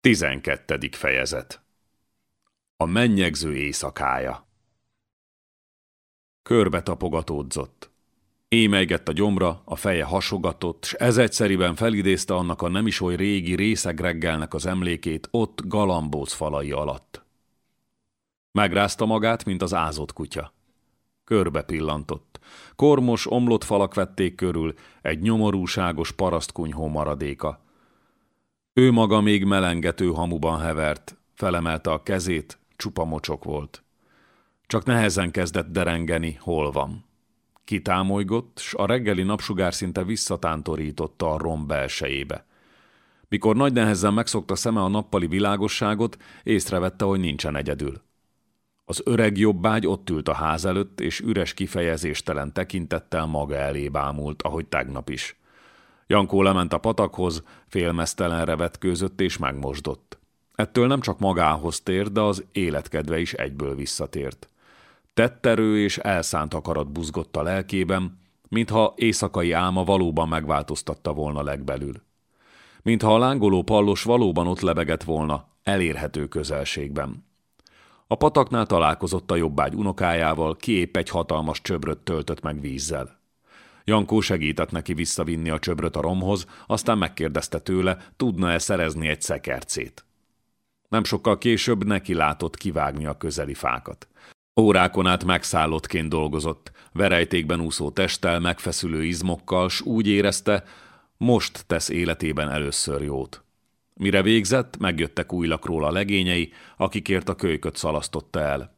Tizenkettedik fejezet A mennyegző éjszakája Körbe tapogatódzott. Émelygett a gyomra, a feje hasogatott, s ez egyszeriben felidézte annak a nem is oly régi részeg reggelnek az emlékét ott galambóc falai alatt. Megrázta magát, mint az ázott kutya. Körbe pillantott. Kormos, omlott falak vették körül, egy nyomorúságos parasztkunyhó maradéka – ő maga még melengető hamuban hevert, felemelte a kezét, csupa mocsok volt. Csak nehezen kezdett derengeni, hol van. Kitámolygott, s a reggeli napsugár szinte visszatántorította a rom belsejébe. Mikor nagy nehezen megszokta szeme a nappali világosságot, észrevette, hogy nincsen egyedül. Az öreg jobbágy ott ült a ház előtt, és üres kifejezéstelen tekintettel maga elé bámult, ahogy tegnap is. Jankó lement a patakhoz, félmeztelenre vetkőzött és megmosdott. Ettől nem csak magához tért, de az életkedve is egyből visszatért. Tetterő és elszánt akarat buzgott a lelkében, mintha éjszakai álma valóban megváltoztatta volna legbelül. Mintha a lángoló pallos valóban ott lebegett volna, elérhető közelségben. A pataknál találkozott a jobbágy unokájával, ki épp egy hatalmas csöbröt töltött meg vízzel. Jankó segített neki visszavinni a csöbröt a romhoz, aztán megkérdezte tőle, tudna-e szerezni egy szekercét. Nem sokkal később neki látott kivágni a közeli fákat. Órákon át megszállottként dolgozott, verejtékben úszó testtel, megfeszülő izmokkal, s úgy érezte, most tesz életében először jót. Mire végzett, megjöttek újlakról a legényei, akikért a kölyköt szalasztotta el.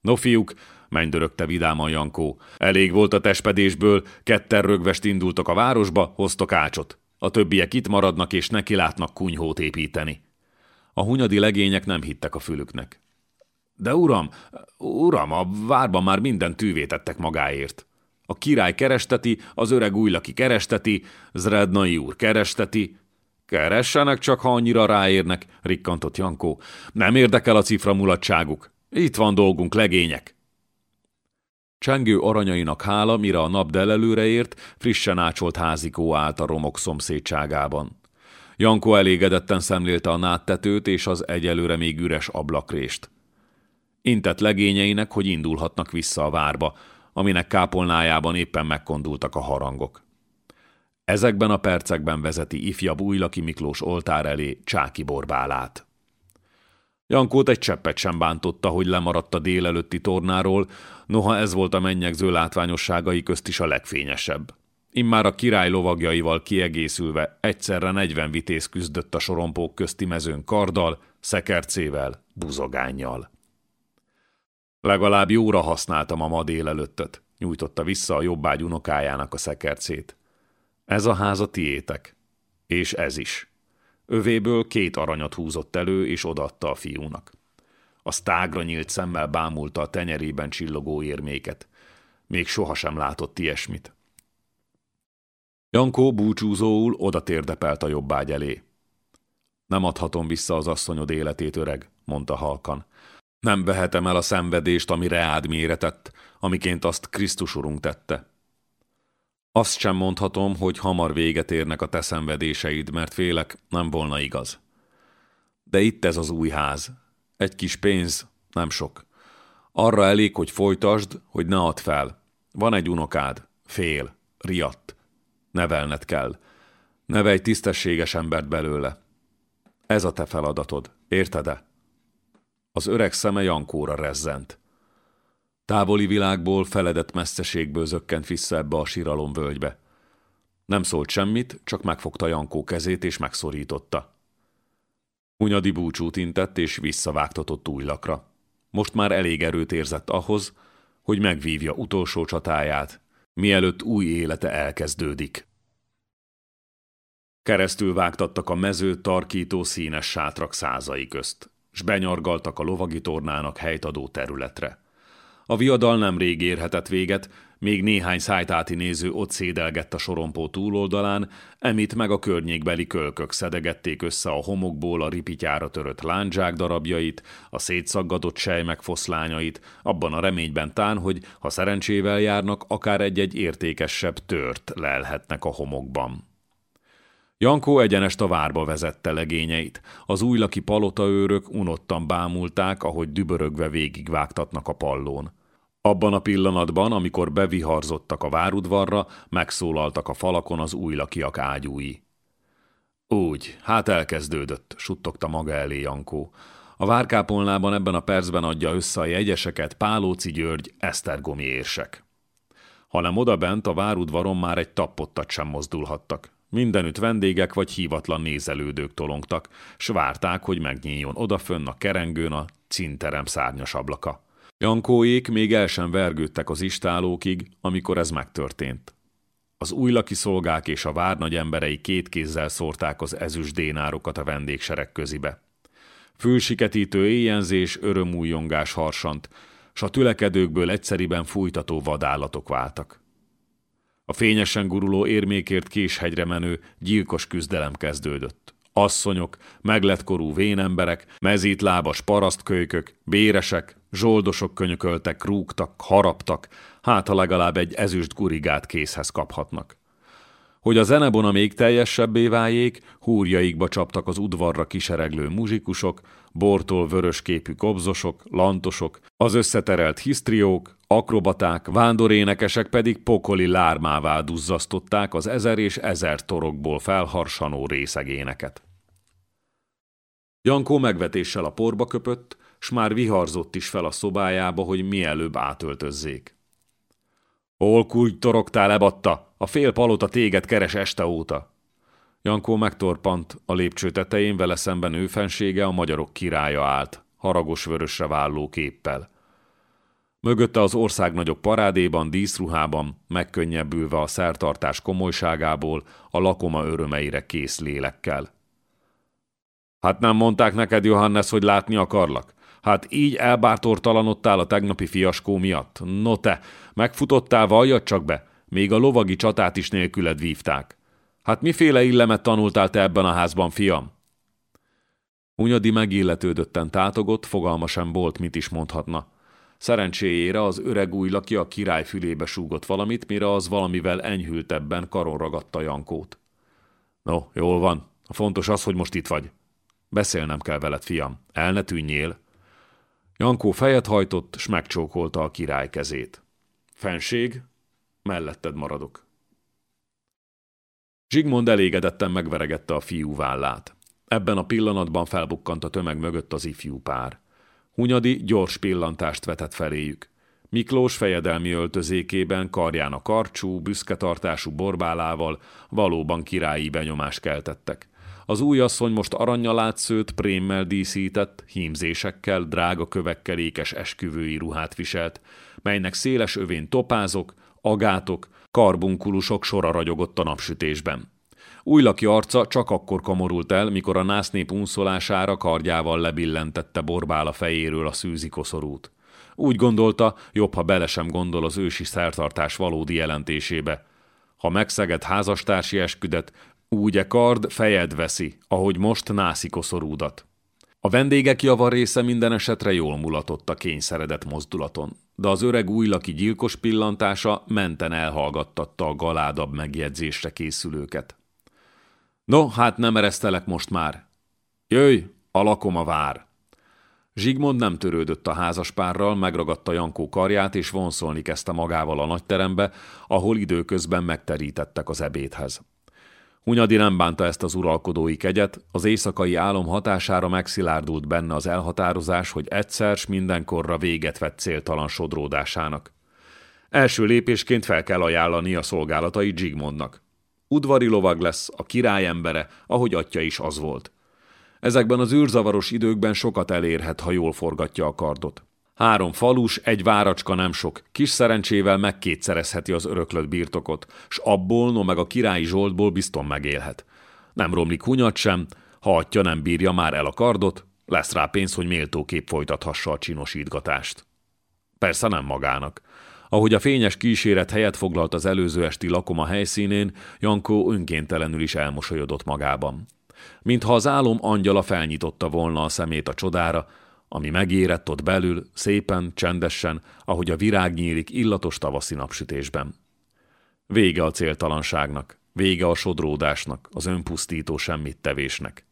No fiúk, mennydörögte vidáman Jankó. Elég volt a tespedésből, ketten rögvest indultak a városba, hoztak ácsot. A többiek itt maradnak és neki látnak kunyhót építeni. A hunyadi legények nem hittek a fülüknek. De uram, uram, a várban már minden tűvétettek magáért. A király keresteti, az öreg újlaki keresteti, Zrednai úr keresteti. Keressenek csak, ha annyira ráérnek, rikkantott Jankó. Nem érdekel a cifra mulatságuk. Itt van dolgunk, legények. Csengő aranyainak hála, mire a nap delelőre ért, frissen ácsolt házikó állt a romok szomszédságában. Janko elégedetten szemlélte a náttetőt és az egyelőre még üres ablakrést. Intett legényeinek, hogy indulhatnak vissza a várba, aminek kápolnájában éppen megkondultak a harangok. Ezekben a percekben vezeti ifjabb Újlaki Miklós oltár elé Csáki borbálát. Jankót egy cseppet sem bántotta, hogy lemaradt a délelőtti tornáról, noha ez volt a mennyegző látványosságai közt is a legfényesebb. Immár a király lovagjaival kiegészülve egyszerre negyven vitéz küzdött a sorompók közti mezőn karddal, szekercével, buzogánnyal. Legalább jóra használtam a ma délelőttöt, nyújtotta vissza a jobbágy unokájának a szekercét. Ez a ház a tiétek. És ez is. Övéből két aranyat húzott elő, és odaadta a fiúnak. A tágra nyílt szemmel bámulta a tenyerében csillogó érméket. Még sohasem látott ilyesmit. Jankó búcsúzóul oda térdepelt a jobbágy elé. Nem adhatom vissza az asszonyod életét, öreg, mondta halkan. Nem vehetem el a szenvedést, ami reád méretett, amiként azt Krisztus urunk tette. Azt sem mondhatom, hogy hamar véget érnek a te szenvedéseid, mert félek, nem volna igaz. De itt ez az új ház. Egy kis pénz, nem sok. Arra elég, hogy folytasd, hogy ne add fel. Van egy unokád, fél, riadt. Nevelned kell. Nevelj tisztességes embert belőle. Ez a te feladatod, érted-e? Az öreg szeme Jankóra rezzent. Távoli világból, feledett messzeségből zökkent vissza ebbe a völgybe. Nem szólt semmit, csak megfogta Jankó kezét és megszorította. Hunyadi búcsút intett és visszavágtatott újlakra. Most már elég erőt érzett ahhoz, hogy megvívja utolsó csatáját, mielőtt új élete elkezdődik. Keresztül vágtattak a mező tarkító színes sátrak százai közt, s benyargaltak a lovagi tornának helytadó területre. A viadal nem rég érhetett véget, még néhány szájtáti néző ott szédelgett a sorompó túloldalán, emit meg a környékbeli kölkök szedegették össze a homokból a ripityára törött lándzsák darabjait, a szétszaggatott sejmek foszlányait, abban a reményben tán, hogy ha szerencsével járnak, akár egy-egy értékesebb tört lelhetnek a homokban. Jankó egyenest a várba vezette legényeit. Az újlaki palotaőrök unottan bámulták, ahogy dübörögve végigvágtatnak a pallón. Abban a pillanatban, amikor beviharzottak a várudvarra, megszólaltak a falakon az újlakiak ágyúi. Úgy, hát elkezdődött, suttogta maga elé Jankó. A várkápolnában ebben a percben adja össze a jegyeseket Pálóci György, Esztergomi érsek. Hanem odabent a várudvaron már egy tappottat sem mozdulhattak. Mindenütt vendégek vagy hívatlan nézelődők tolongtak, s várták, hogy megnyíljon odafönn a kerengőn a cinterem szárnyas ablaka. Jankóék még el sem vergődtek az istálókig, amikor ez megtörtént. Az újlaki szolgák és a várnagy emberei két kézzel szórták az ezüst dénárokat a vendégsereg közibe. Fülsiketítő éjjenzés, örömújongás harsant, s a tülekedőkből egyszeriben fújtató vadállatok váltak. A fényesen guruló érmékért késhegyre menő, gyilkos küzdelem kezdődött. Asszonyok, meglettkorú vénemberek, mezítlábas parasztkölykök, béresek, zsoldosok könyököltek, rúgtak, haraptak, hát ha legalább egy ezüst gurigát készhez kaphatnak. Hogy a zenebona még teljesebbé váljék, húrjaikba csaptak az udvarra kisereglő muzsikusok, bortól vörösképű kobzosok, lantosok, az összeterelt hisztriók, akrobaták, vándorénekesek pedig pokoli lármává duzzasztották az ezer és ezer torokból felharsanó részegéneket. Jankó megvetéssel a porba köpött, s már viharzott is fel a szobájába, hogy mielőbb átöltözzék. Hol kulcs torogtál, ebatta? A fél palota téged keres este óta. Jankó megtorpant, a lépcső tetején vele szemben őfensége a magyarok királya állt, haragos vörösre válló képpel. Mögötte az ország nagyobb parádéban, díszruhában, megkönnyebbülve a szertartás komolyságából, a lakoma örömeire kész lélekkel. Hát nem mondták neked, Johannes, hogy látni akarlak? Hát így elbártortalanodtál a tegnapi fiaskó miatt? No te, megfutottál, valljad csak be, még a lovagi csatát is nélküled vívták. Hát miféle illemet tanultál te ebben a házban, fiam? Unyadi megilletődötten tátogott, fogalma sem volt, mit is mondhatna. Szerencséjére az öreg új laki a király fülébe súgott valamit, mire az valamivel enyhültebben karon ragadta Jankót. No, jól van. A fontos az, hogy most itt vagy. Beszélnem kell veled, fiam. El ne tűnjél. Jankó fejet hajtott, s megcsókolta a király kezét. Fenség, melletted maradok. Zsigmond elégedetten megveregette a fiú vállát. Ebben a pillanatban felbukkant a tömeg mögött az ifjú pár. Hunyadi gyors pillantást vetett feléjük. Miklós fejedelmi öltözékében, karján a karcsú, büszketartású borbálával valóban királyi benyomást keltettek. Az új asszony most aranyalátszőt prémmel díszített, hímzésekkel, drága kövekkel ékes esküvői ruhát viselt, melynek széles övén topázok, agátok, karbunkulusok sora ragyogott a napsütésben. Újlaki arca csak akkor kamorult el, mikor a násznép unszolására kardjával lebillentette borbál fejéről a szűzi koszorút. Úgy gondolta, jobb, ha bele sem gondol az ősi szertartás valódi jelentésébe. Ha megszeged házastársi esküdet, úgy e kard fejed veszi, ahogy most nászi koszorúdat. A vendégek java része minden esetre jól mulatott a kényszeredett mozdulaton, de az öreg újlaki gyilkos pillantása menten elhallgattatta a galádabb megjegyzésre készülőket. No, hát nem eresztelek most már. Jöjj, a lakoma vár. Zsigmond nem törődött a házaspárral, megragadta Jankó karját, és vonszolni kezdte magával a nagyterembe, ahol időközben megterítettek az ebédhez. Hunyadi nem bánta ezt az uralkodói kegyet, az éjszakai álom hatására megszilárdult benne az elhatározás, hogy egyszer s mindenkorra véget vett céltalan sodródásának. Első lépésként fel kell ajánlani a szolgálatai Zsigmondnak. Udvari lovag lesz, a király embere, ahogy atya is az volt. Ezekben az űrzavaros időkben sokat elérhet, ha jól forgatja a kardot. Három falus, egy váracska nem sok, kis szerencsével megkétszerezheti az öröklött birtokot, s abból, no meg a királyi zsoltból bizton megélhet. Nem romlik hunyat sem, ha atya nem bírja már el a kardot, lesz rá pénz, hogy méltóképp folytathassa a csinosítgatást. Persze nem magának. Ahogy a fényes kíséret helyet foglalt az előző esti lakoma helyszínén, Jankó önkéntelenül is elmosolyodott magában. Mintha az álom angyala felnyitotta volna a szemét a csodára, ami megérett ott belül, szépen, csendesen, ahogy a virág nyílik illatos tavaszi napsütésben. Vége a céltalanságnak. Vége a sodródásnak, az önpusztító semmit tevésnek.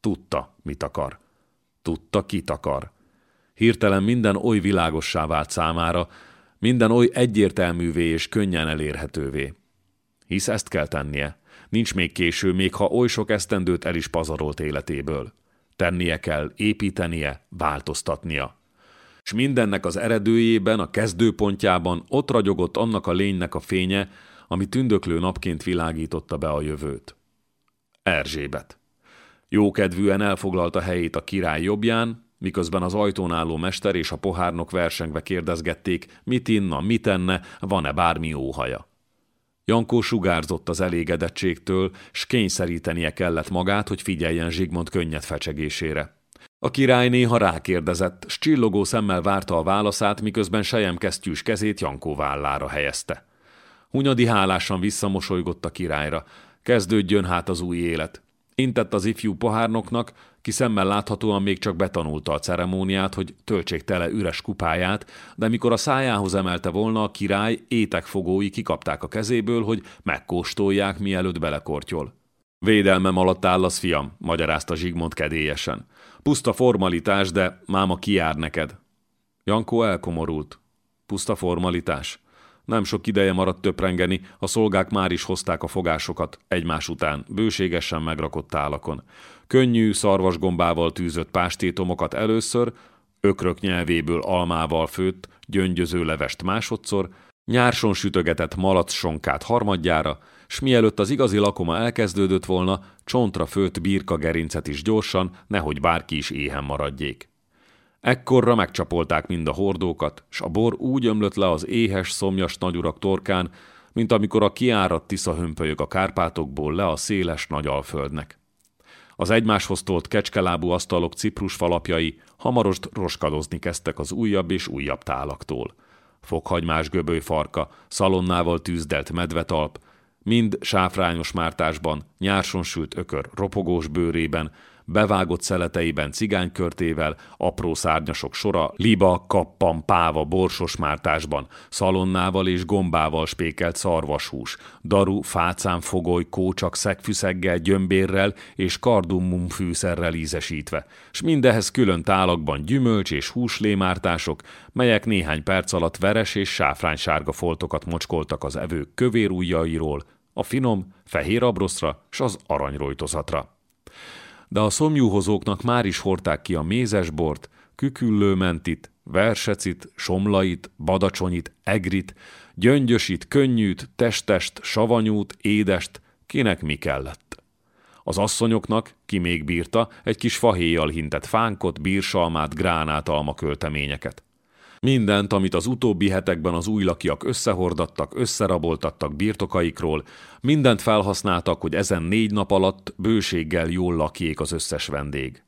Tudta, mit akar. Tudta, kit akar. Hirtelen minden oly világossá vált számára, minden oly egyértelművé és könnyen elérhetővé. Hisz ezt kell tennie. Nincs még késő, még ha oly sok esztendőt el is pazarolt életéből. Tennie kell, építenie, változtatnia. És mindennek az eredőjében, a kezdőpontjában ott ragyogott annak a lénynek a fénye, ami tündöklő napként világította be a jövőt. Erzsébet. Jókedvűen elfoglalta helyét a király jobbján, miközben az ajtón álló mester és a pohárnok versengve kérdezgették, mit inna, mit enne, van-e bármi óhaja. Jankó sugárzott az elégedettségtől, s kényszerítenie kellett magát, hogy figyeljen Zsigmond könnyed fecsegésére. A király néha rákérdezett, s csillogó szemmel várta a válaszát, miközben kesztyűs kezét Jankó vállára helyezte. Hunyadi hálásan visszamosolygott a királyra. Kezdődjön hát az új élet. Intett az ifjú pohárnoknak, ki szemmel láthatóan még csak betanulta a ceremóniát, hogy töltsék tele üres kupáját, de mikor a szájához emelte volna, a király étekfogói kikapták a kezéből, hogy megkóstolják, mielőtt belekortyol. Védelmem alatt áll az fiam, magyarázta Zsigmond kedélyesen. Puszta formalitás, de máma kiár neked. Jankó elkomorult. Puszta formalitás. Nem sok ideje maradt töprengeni, a szolgák már is hozták a fogásokat, egymás után, bőségesen megrakott tálakon. Könnyű, szarvasgombával tűzött pástétomokat először, ökrök nyelvéből almával főtt, gyöngyöző levest másodszor, nyárson sütögetett sonkát harmadjára, s mielőtt az igazi lakoma elkezdődött volna, csontra főtt birka gerincet is gyorsan, nehogy bárki is éhen maradjék. Ekkorra megcsapolták mind a hordókat, s a bor úgy ömlött le az éhes, szomjas nagyurak torkán, mint amikor a kiáradt tisza a Kárpátokból le a széles nagy alföldnek. Az egymáshoz tolt kecskelábú asztalok ciprus falapjai hamarost roskadozni kezdtek az újabb és újabb tálaktól. Fokhagymás göböly farka, szalonnával tűzdelt medvetalp, mind sáfrányos mártásban, nyárson sült ökör ropogós bőrében, bevágott szeleteiben cigánykörtével, apró szárnyasok sora, liba, kappan, páva, borsos mártásban, szalonnával és gombával spékelt szarvashús, daru, fácán fogoly, kócsak szegfűszeggel, gyömbérrel és kardummum fűszerrel ízesítve, s mindehez külön tálakban gyümölcs és húslémártások, melyek néhány perc alatt veres és sáfránysárga foltokat mocskoltak az evők kövér ujjairól, a finom, fehér abroszra s az aranyrojtozatra de a szomjúhozóknak már is hordták ki a mézesbort, küküllőmentit, versecit, somlait, badacsonyit, egrit, gyöngyösit, könnyűt, testest, savanyút, édest, kinek mi kellett. Az asszonyoknak, ki még bírta, egy kis fahéjjal hintett fánkot, bírsalmát, gránátalma költeményeket. Mindent, amit az utóbbi hetekben az újlakiak összehordattak, összeraboltattak birtokaikról, mindent felhasználtak, hogy ezen négy nap alatt bőséggel jól lakjék az összes vendég.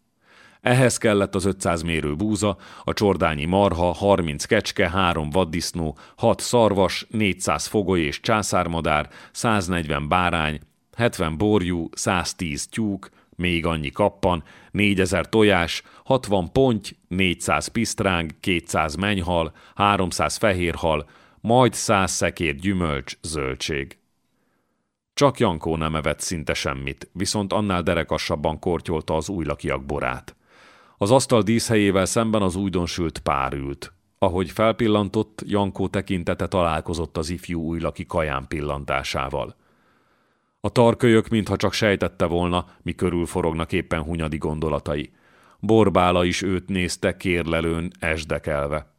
Ehhez kellett az 500 mérő búza, a csordányi marha, 30 kecske, 3 vaddisznó, 6 szarvas, 400 fogoly és császármadár, 140 bárány, 70 borjú, 110 tyúk, még annyi kappan, 4000 tojás, 60 ponty, 400 pisztráng, 200 menyhal, 300 fehérhal, majd 100 szekér gyümölcs, zöldség. Csak Jankó nem evett szinte semmit, viszont annál derekassabban kortyolta az újlakiak borát. Az asztal díszhelyével szemben az újdonsült pár ült. Ahogy felpillantott, Jankó tekintete találkozott az ifjú újlaki kaján pillantásával. A tarkölyök, mintha csak sejtette volna, mi körül forognak éppen hunyadi gondolatai. Borbála is őt nézte kérlelőn, esdekelve.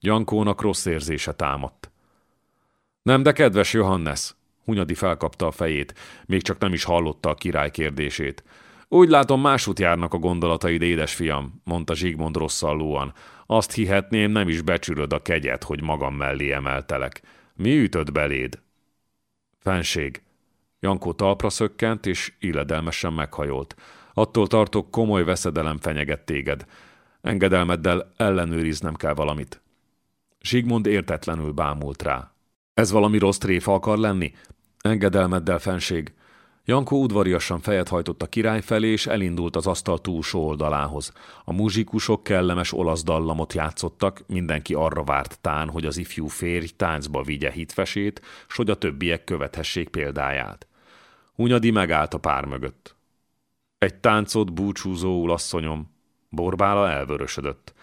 Jankónak rossz érzése támadt. Nem, de kedves Johannes, Hunyadi felkapta a fejét, még csak nem is hallotta a király kérdését. Úgy látom, másút járnak a gondolataid, édesfiam, mondta Zsigmond rosszallóan. Azt hihetném, nem is becsülöd a kegyet, hogy magam mellé emeltelek. Mi ütött beléd? Fenség, Jankó talpra szökkent, és illedelmesen meghajolt. Attól tartok, komoly veszedelem fenyeget téged. Engedelmeddel ellenőriznem kell valamit. Zsigmond értetlenül bámult rá. Ez valami rossz tréfa akar lenni? Engedelmeddel, fenség. Jankó udvariasan fejet hajtott a király felé, és elindult az asztal túlsó oldalához. A muzsikusok kellemes olasz dallamot játszottak, mindenki arra várt tán, hogy az ifjú férj táncba vigye hitvesét, s hogy a többiek követhessék példáját. Hunyadi megállt a pár mögött. Egy táncot búcsúzóul asszonyom. Borbála elvörösödött.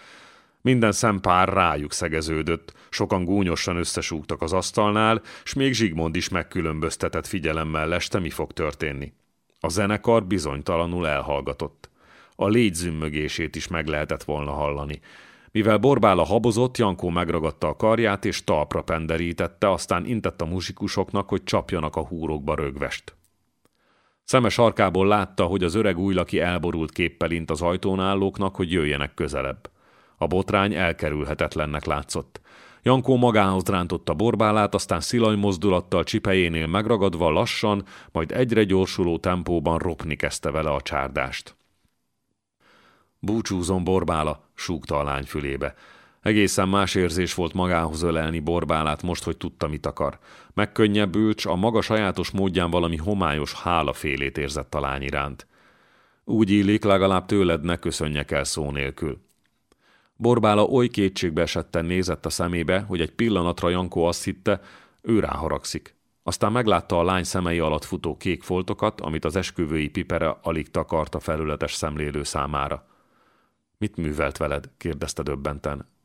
Minden szempár rájuk szegeződött, sokan gúnyosan összesúgtak az asztalnál, s még Zsigmond is megkülönböztetett figyelemmel leste, mi fog történni. A zenekar bizonytalanul elhallgatott. A légy is meg lehetett volna hallani. Mivel Borbála habozott, Jankó megragadta a karját és talpra penderítette, aztán intett a muzsikusoknak, hogy csapjanak a húrokba rögvest. Szemes arkából látta, hogy az öreg újlaki elborult képpel int az ajtón állóknak, hogy jöjjenek közelebb. A botrány elkerülhetetlennek látszott. Jankó magához rántotta borbálát, aztán szilaj mozdulattal csipejénél megragadva lassan, majd egyre gyorsuló tempóban ropni kezdte vele a csárdást. Búcsúzom, borbála, súgta a lány fülébe. Egészen más érzés volt magához ölelni borbálát most, hogy tudta, mit akar. Megkönnyebbült, a maga sajátos módján valami homályos hálafélét érzett a lány iránt. Úgy illik, legalább tőled ne köszönjek el szó nélkül. Borbála oly kétségbe esetten nézett a szemébe, hogy egy pillanatra Jankó azt hitte, ő ráharagszik. Aztán meglátta a lány szemei alatt futó kék foltokat, amit az esküvői pipere alig takart a felületes szemlélő számára. Mit művelt veled? kérdezte döbbenten.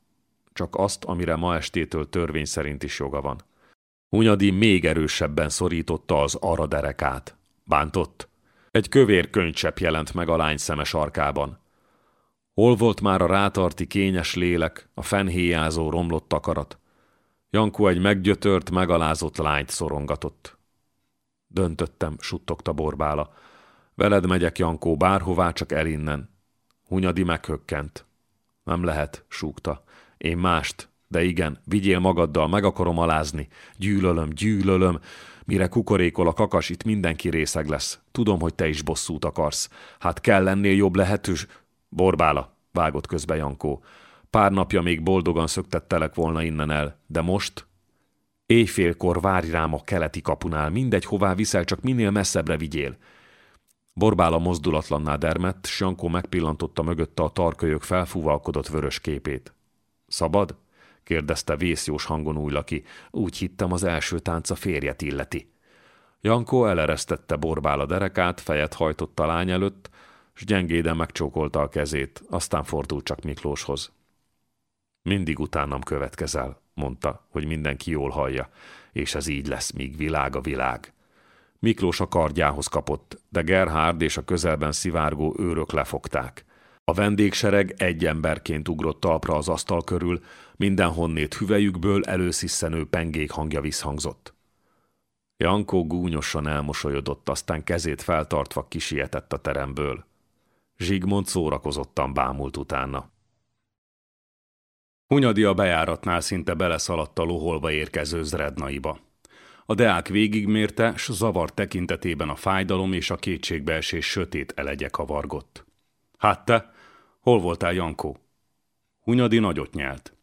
Csak azt, amire ma estétől törvény szerint is joga van. Hunyadi még erősebben szorította az araderekát. Bántott. Egy kövér könycsepp jelent meg a lány szemes arkában. Hol volt már a rátarti kényes lélek, a fenhéjázó romlott akarat? Jankó egy meggyötört, megalázott lányt szorongatott. Döntöttem, suttogta Borbála. Veled megyek, Jankó, bárhová, csak el innen. Hunyadi meghökkent. Nem lehet, súgta. Én mást, de igen, vigyél magaddal, meg akarom alázni. Gyűlölöm, gyűlölöm. Mire kukorékol a kakas, itt mindenki részeg lesz. Tudom, hogy te is bosszút akarsz. Hát kell lennél jobb lehetős... Borbála, vágott közbe Jankó. Pár napja még boldogan szöktettelek volna innen el, de most... Éjfélkor várj rám a keleti kapunál, mindegy hová viszel, csak minél messzebbre vigyél. Borbála mozdulatlanná dermett, s Jankó megpillantotta mögötte a tarkölyök felfúvalkodott vörös képét. Szabad? kérdezte vészjós hangon újlaki. Úgy hittem az első tánca férjet illeti. Jankó eleresztette Borbála derekát, fejet hajtott a lány előtt, s gyengéden megcsókolta a kezét, aztán fordult csak Miklóshoz. Mindig utánam következel, mondta, hogy mindenki jól hallja, és ez így lesz, míg világ a világ. Miklós a kardjához kapott, de Gerhard és a közelben szivárgó őrök lefogták. A vendégsereg egy emberként ugrott talpra az asztal körül, mindenhonnét hüvelyükből elősziszenő pengék hangja visszhangzott. Jankó gúnyosan elmosolyodott, aztán kezét feltartva kisietett a teremből. Zsigmond szórakozottan bámult utána. Hunyadi a bejáratnál szinte beleszaladt a loholva érkező zrednaiba. A deák végigmérte, s zavar tekintetében a fájdalom és a kétségbeesés sötét elegye kavargott. Hát te, hol voltál, Jankó? Hunyadi nagyot nyelt.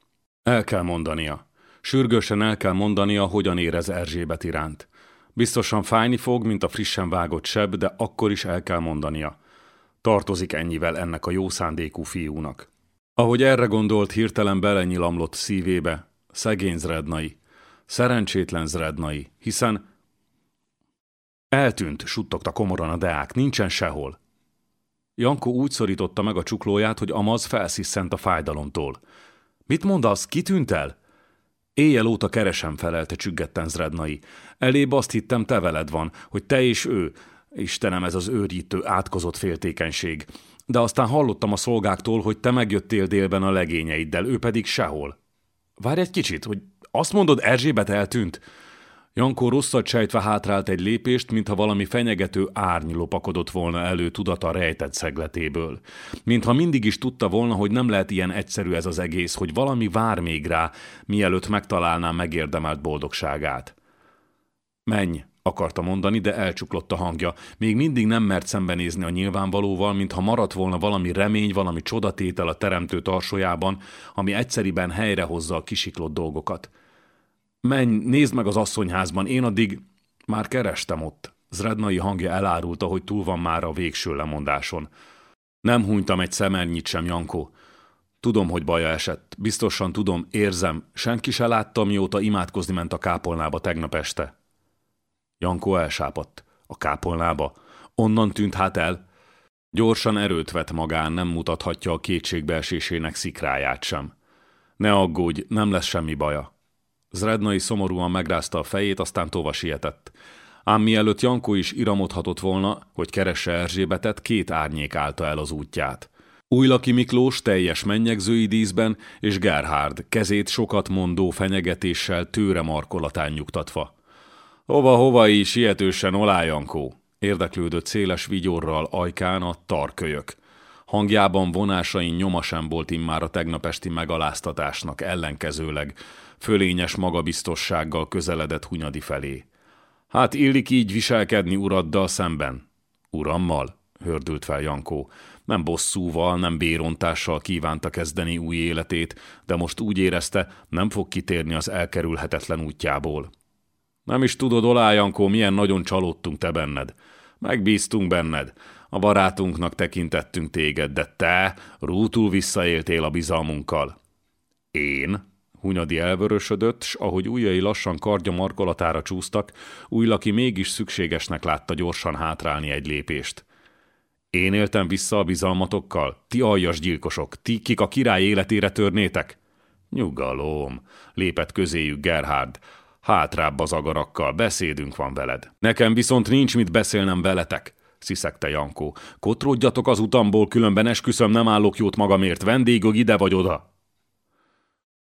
El kell mondania. Sürgősen el kell mondania, hogyan érez Erzsébet iránt. Biztosan fájni fog, mint a frissen vágott seb, de akkor is el kell mondania. Tartozik ennyivel ennek a jó szándékú fiúnak. Ahogy erre gondolt, hirtelen belenyilamlott szívébe, szegény zrednai, szerencsétlen zrednai, hiszen eltűnt, suttogta komoran a deák, nincsen sehol. Jankó úgy szorította meg a csuklóját, hogy Amaz felsziszent a fájdalomtól. Mit mondasz, kitűnt el? Éjjel óta keresem, felelte csüggetten Zrednai. Elébb azt hittem, te veled van, hogy te és ő. Istenem, ez az őrítő, átkozott féltékenység. De aztán hallottam a szolgáktól, hogy te megjöttél délben a legényeiddel, ő pedig sehol. Várj egy kicsit, hogy azt mondod, Erzsébet eltűnt? Jankó rosszat sejtve hátrált egy lépést, mintha valami fenyegető árny lopakodott volna elő tudata rejtett szegletéből. Mintha mindig is tudta volna, hogy nem lehet ilyen egyszerű ez az egész, hogy valami vár még rá, mielőtt megtalálná megérdemelt boldogságát. Menj, akarta mondani, de elcsuklott a hangja. Még mindig nem mert szembenézni a nyilvánvalóval, mintha maradt volna valami remény, valami csodatétel a teremtő tarsójában, ami egyszeriben helyrehozza a kisiklott dolgokat. Menj, nézd meg az asszonyházban, én addig már kerestem ott. Zrednai hangja elárulta, hogy túl van már a végső lemondáson. Nem hunytam egy szemelnyit sem, Jankó. Tudom, hogy baja esett. Biztosan tudom, érzem. Senki se látta, mióta imádkozni ment a kápolnába tegnap este. Jankó elsápadt. A kápolnába? Onnan tűnt hát el? Gyorsan erőt vett magán, nem mutathatja a kétségbeesésének szikráját sem. Ne aggódj, nem lesz semmi baja. Zrednai szomorúan megrázta a fejét, aztán tova sietett. Ám mielőtt Jankó is iramodhatott volna, hogy keresse Erzsébetet, két árnyék állta el az útját. Újlaki Miklós teljes mennyegzői díszben, és Gerhard kezét sokat mondó fenyegetéssel tőre markolatán nyugtatva. Hova-hova is sietősen olá, Jankó! Érdeklődött széles vigyorral ajkán a tarkölyök. Hangjában vonásain nyoma sem volt immár a tegnap esti megaláztatásnak, ellenkezőleg fölényes magabiztossággal közeledett Hunyadi felé. Hát illik így viselkedni uraddal szemben? Urammal? hördült fel Jankó. Nem bosszúval, nem bérontással kívánta kezdeni új életét, de most úgy érezte, nem fog kitérni az elkerülhetetlen útjából. Nem is tudod, Olá Jankó, milyen nagyon csalódtunk te benned. Megbíztunk benned. A barátunknak tekintettünk téged, de te rútul visszaéltél a bizalmunkkal. Én? Hunyadi elvörösödött, s ahogy ujjai lassan kardja markolatára csúsztak, újlaki mégis szükségesnek látta gyorsan hátrálni egy lépést. Én éltem vissza a bizalmatokkal? Ti aljas gyilkosok, ti, kik a király életére törnétek? Nyugalom, lépett közéjük Gerhard. Hátrább az agarakkal, beszédünk van veled. Nekem viszont nincs mit beszélnem veletek, sziszegte Jankó. Kotródjatok az utamból, különben esküszöm nem állok jót magamért, vendégog ide vagy oda.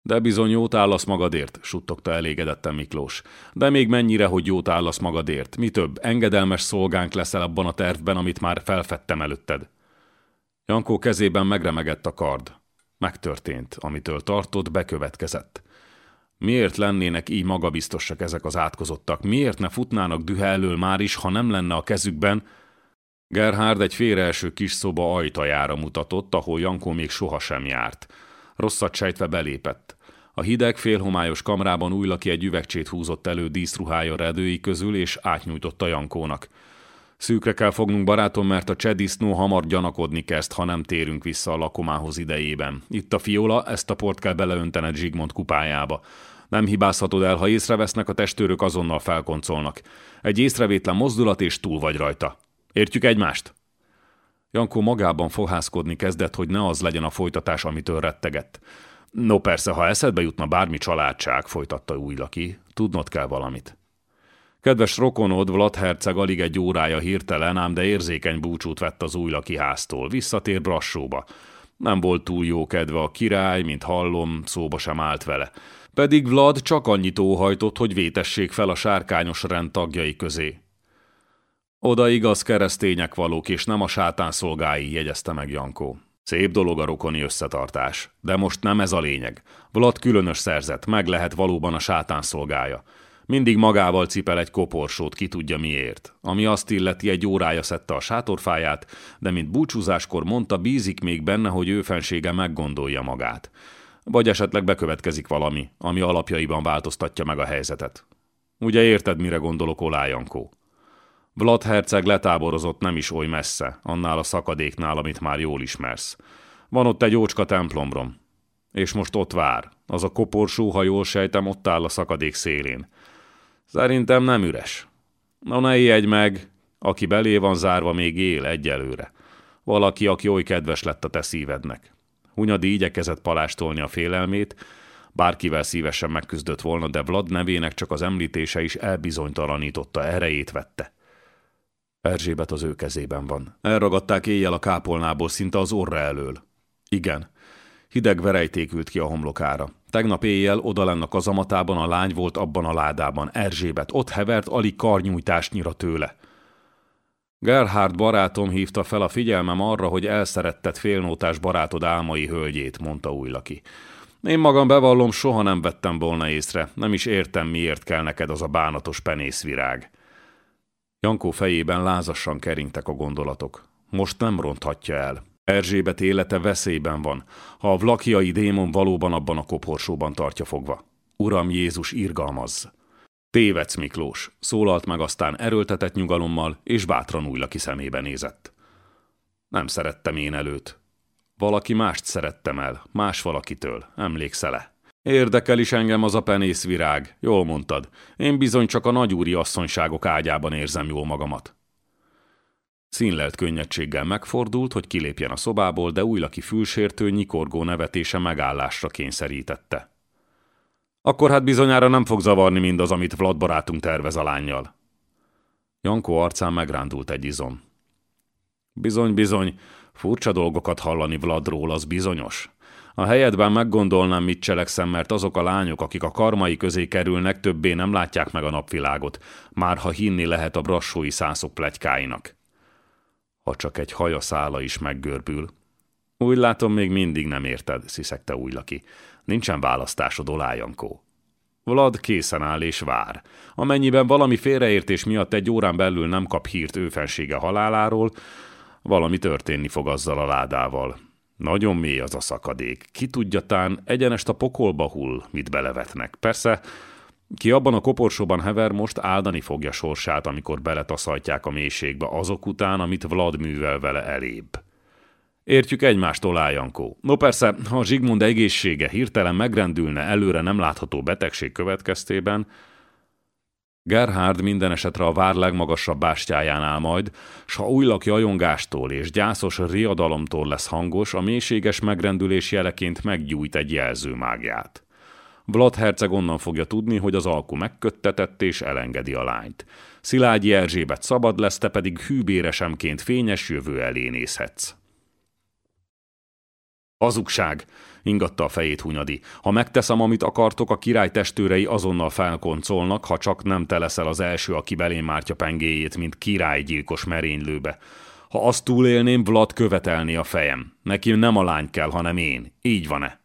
De bizony jót állasz magadért, suttogta elégedetten Miklós. De még mennyire, hogy jót állasz magadért? Mi több, engedelmes szolgánk leszel abban a tervben, amit már felfedtem előtted. Jankó kezében megremegett a kard. Megtörtént, amitől tartott, bekövetkezett. Miért lennének így magabiztosak ezek az átkozottak? Miért ne futnának dühe elől már is, ha nem lenne a kezükben? Gerhard egy félreeső kis szoba ajtajára mutatott, ahol Jankó még sohasem járt. Rosszat sejtve belépett. A hideg, félhomályos kamrában újlaki egy üvegcsét húzott elő díszruhája redői közül, és átnyújtotta Jankónak. Szűkre kell fognunk, barátom, mert a csedisznó hamar gyanakodni kezd, ha nem térünk vissza a lakomához idejében. Itt a fiola, ezt a port kell beleöntened Zsigmond kupájába. Nem hibázhatod el, ha észrevesznek, a testőrök azonnal felkoncolnak. Egy észrevétlen mozdulat, és túl vagy rajta. Értjük egymást? Jankó magában fohászkodni kezdett, hogy ne az legyen a folytatás, amitől rettegett. No persze, ha eszedbe jutna bármi családság, folytatta újlaki, tudnod kell valamit. Kedves rokonod, Vlad herceg alig egy órája hirtelen, ám de érzékeny búcsút vett az újlaki háztól. Visszatér Brassóba. Nem volt túl jó kedve a király, mint hallom, szóba sem állt vele. Pedig Vlad csak annyit óhajtott, hogy vétessék fel a sárkányos rend tagjai közé. Oda igaz keresztények valók, és nem a sátán szolgái, jegyezte meg Jankó. Szép dolog a rokoni összetartás, de most nem ez a lényeg. Vlad különös szerzet, meg lehet valóban a sátán szolgája. Mindig magával cipel egy koporsót, ki tudja miért. Ami azt illeti, egy órája szedte a sátorfáját, de mint búcsúzáskor mondta, bízik még benne, hogy ő fensége meggondolja magát. Vagy esetleg bekövetkezik valami, ami alapjaiban változtatja meg a helyzetet. Ugye érted, mire gondolok, Olájankó? Vlad herceg letáborozott nem is oly messze, annál a szakadéknál, amit már jól ismersz. Van ott egy ócska templomrom. És most ott vár. Az a koporsó, ha jól sejtem, ott áll a szakadék szélén. Szerintem nem üres. Na ne ijedj meg, aki belé van zárva, még él egyelőre. Valaki, aki oly kedves lett a te szívednek. Hunyadi igyekezett palástolni a félelmét, bárkivel szívesen megküzdött volna, de Vlad nevének csak az említése is elbizonytalanította, erejét vette. Erzsébet az ő kezében van. Elragadták éjjel a kápolnából szinte az orra elől. Igen. Hideg verejték ült ki a homlokára. Tegnap éjjel oda a kazamatában a lány volt abban a ládában. Erzsébet ott hevert, alig karnyújtásnyira tőle. Gerhard barátom hívta fel a figyelmem arra, hogy elszerettett félnótás barátod álmai hölgyét, mondta újlaki. Én magam bevallom, soha nem vettem volna észre, nem is értem, miért kell neked az a bánatos penészvirág. Jankó fejében lázassan keringtek a gondolatok. Most nem ronthatja el. Erzsébet élete veszélyben van, ha a vlakiai démon valóban abban a koporsóban tartja fogva. Uram Jézus, irgalmazz! Tévedsz, Miklós, szólalt meg aztán erőltetett nyugalommal, és bátran újlaki szemébe nézett. Nem szerettem én előtt. Valaki mást szerettem el, más valakitől, emlékszel-e? Érdekel is engem az a penészvirág, jól mondtad. Én bizony csak a nagyúri asszonyságok ágyában érzem jól magamat. Színlelt könnyedséggel megfordult, hogy kilépjen a szobából, de újlaki fülsértő, nyikorgó nevetése megállásra kényszerítette. Akkor hát bizonyára nem fog zavarni mindaz, amit Vlad barátunk tervez a lányjal. Jankó arcán megrándult egy izom. Bizony, bizony, furcsa dolgokat hallani Vladról, az bizonyos. A helyedben meggondolnám, mit cselekszem, mert azok a lányok, akik a karmai közé kerülnek, többé nem látják meg a napvilágot, már ha hinni lehet a brassói szászok plegykáinak. Ha csak egy haja szála is meggörbül. Úgy látom, még mindig nem érted, sziszegte újlaki. Nincsen választásod, Olájankó. Vlad készen áll és vár. Amennyiben valami félreértés miatt egy órán belül nem kap hírt őfensége haláláról, valami történni fog azzal a ládával. Nagyon mély az a szakadék. Ki tudja tán, egyenest a pokolba hull, mit belevetnek. Persze, ki abban a koporsóban hever, most áldani fogja sorsát, amikor beletaszajtják a mélységbe azok után, amit Vlad művel vele elébb. Értjük egymást, Olájankó. No persze, ha Zsigmond egészsége hirtelen megrendülne előre nem látható betegség következtében, Gerhard minden esetre a vár legmagasabb bástyáján áll majd, s ha újlak jajongástól és gyászos riadalomtól lesz hangos, a mélységes megrendülés jeleként meggyújt egy jelző mágiát. Vlad herceg onnan fogja tudni, hogy az alku megköttetett és elengedi a lányt. Szilágyi Erzsébet szabad lesz, te pedig hűbéresemként fényes jövő elé nézhetsz. Hazugság! ingatta a fejét Hunyadi. Ha megteszem, amit akartok, a király testőrei azonnal felkoncolnak, ha csak nem te leszel az első, aki belém mártja pengéjét, mint királygyilkos merénylőbe. Ha azt túlélném, Vlad követelni a fejem. Neki nem a lány kell, hanem én. Így van-e?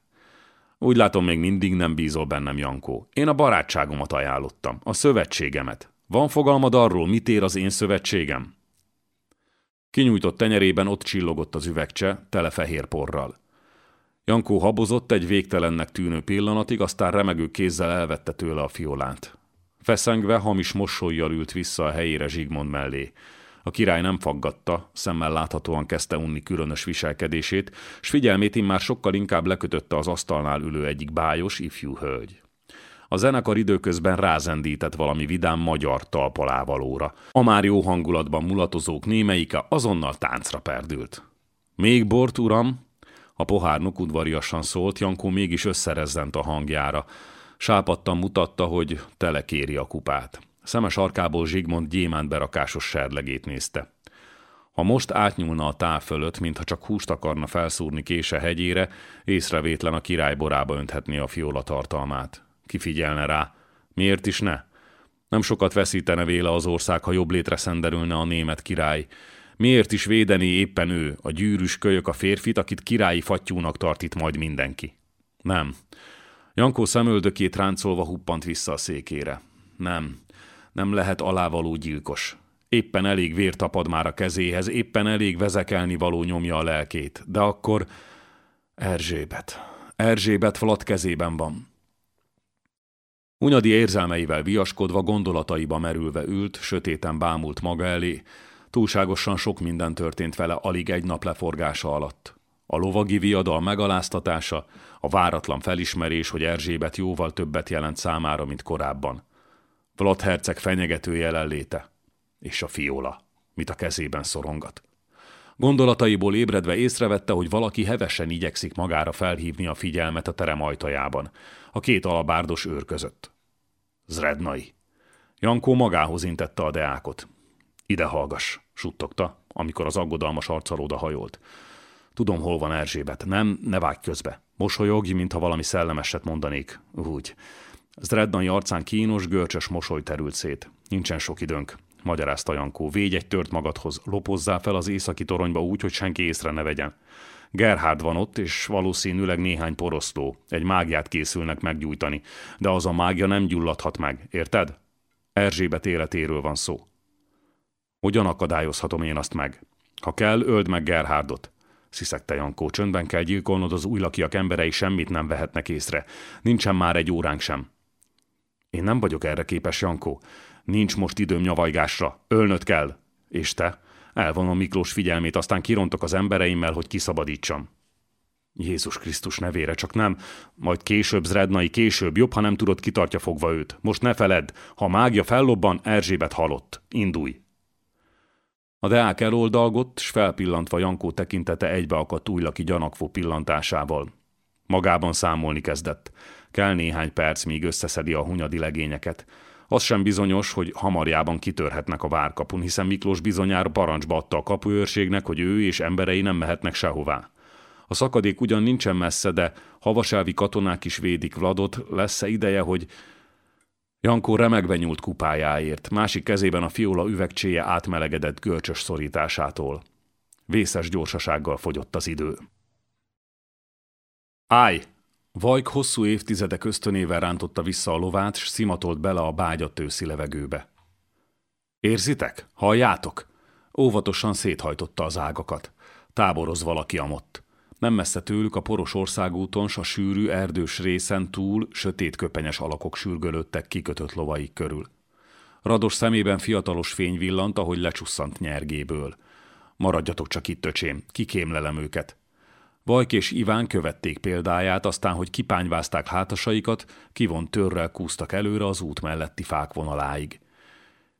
Úgy látom, még mindig nem bízol bennem, Jankó. Én a barátságomat ajánlottam, a szövetségemet. Van fogalmad arról, mit ér az én szövetségem? Kinyújtott tenyerében ott csillogott az üvegcse, tele fehér porral. Jankó habozott egy végtelennek tűnő pillanatig, aztán remegő kézzel elvette tőle a fiolát. Feszengve, hamis mosolyjal ült vissza a helyére Zsigmond mellé. A király nem faggatta, szemmel láthatóan kezdte unni különös viselkedését, s figyelmét immár sokkal inkább lekötötte az asztalnál ülő egyik bájos ifjú hölgy. A zenekar időközben rázendített valami vidám magyar talpalávalóra. A már jó hangulatban mulatozók némeike azonnal táncra perdült. Még bort, uram? A pohárnok udvariasan szólt, Jankó mégis összerezzent a hangjára. Sápadtan mutatta, hogy telekéri a kupát. Szemes arkából Zsigmond gyémánt berakásos serlegét nézte. Ha most átnyúlna a táv fölött, mintha csak húst akarna felszúrni kése hegyére, észrevétlen a király borába önthetné a fiola tartalmát. Kifigyelne rá. Miért is ne? Nem sokat veszítene véle az ország, ha jobb létre szenderülne a német király. Miért is védeni éppen ő, a gyűrűs kölyök a férfit, akit királyi fattyúnak tart itt majd mindenki? Nem. Jankó szemöldökét ráncolva huppant vissza a székére. Nem. Nem lehet alávaló gyilkos. Éppen elég vér tapad már a kezéhez, éppen elég vezekelni való nyomja a lelkét. De akkor Erzsébet. Erzsébet Vlad kezében van. Unyadi érzelmeivel viaskodva, gondolataiba merülve ült, sötéten bámult maga elé, Túlságosan sok minden történt vele alig egy nap leforgása alatt. A lovagi viadal megaláztatása, a váratlan felismerés, hogy Erzsébet jóval többet jelent számára, mint korábban. Vlad herceg fenyegető jelenléte, és a fiola, mit a kezében szorongat. Gondolataiból ébredve észrevette, hogy valaki hevesen igyekszik magára felhívni a figyelmet a terem ajtajában, a két alabárdos őr között. Zrednai. Jankó magához intette a deákot. Ide hallgass, suttogta, amikor az aggodalmas arccal hajolt. Tudom, hol van Erzsébet. Nem, ne vágj közbe. Mosolyogj, mintha valami szellemeset mondanék. Úgy. Zreddai arcán kínos, görcsös mosoly terült szét. Nincsen sok időnk, magyarázta Jankó. Végy egy tört magadhoz, lopozzál fel az északi toronyba úgy, hogy senki észre ne vegyen. Gerhard van ott, és valószínűleg néhány poroszló. Egy mágiát készülnek meggyújtani, de az a mágia nem gyulladhat meg, érted? Erzsébet életéről van szó. Hogyan akadályozhatom én azt meg? Ha kell, öld meg Gerhardot. Sziszegte Jankó, csöndben kell gyilkolnod, az újlakiak emberei semmit nem vehetnek észre. Nincsen már egy óránk sem. Én nem vagyok erre képes, Jankó. Nincs most időm nyavajgásra. Ölnöd kell. És te? Elvonom Miklós figyelmét, aztán kirontok az embereimmel, hogy kiszabadítsam. Jézus Krisztus nevére, csak nem. Majd később, Zrednai, később, jobb, ha nem tudod, kitartja fogva őt. Most ne feledd, ha mágia fellobban, Erzsébet halott. Indulj! A deák eloldalgott, s felpillantva Jankó tekintete egybeakadt újlaki gyanakvó pillantásával. Magában számolni kezdett. Kell néhány perc, míg összeszedi a hunyadi legényeket. Az sem bizonyos, hogy hamarjában kitörhetnek a várkapun, hiszen Miklós bizonyára parancsba adta a kapuőrségnek, hogy ő és emberei nem mehetnek sehová. A szakadék ugyan nincsen messze, de havasávi katonák is védik Vladot, lesz-e ideje, hogy Jankó remegve nyúlt kupájáért, másik kezében a fiola üvegcséje átmelegedett görcsös szorításától. Vészes gyorsasággal fogyott az idő. Állj! Vajk hosszú évtizedek ösztönével rántotta vissza a lovát, s szimatolt bele a bágyat őszi levegőbe. Érzitek? Halljátok? Óvatosan széthajtotta az ágakat. Táboroz valaki amott. Nem messze tőlük a poros országúton, s a sűrű erdős részen túl sötét köpenyes alakok sürgölődtek kikötött lovaik körül. Rados szemében fiatalos fény villant, ahogy lecsusszant nyergéből. Maradjatok csak itt, öcsém, kikémlelem őket. Vajk és Iván követték példáját, aztán, hogy kipányvázták hátasaikat, kivont törrel kúztak előre az út melletti fák vonaláig.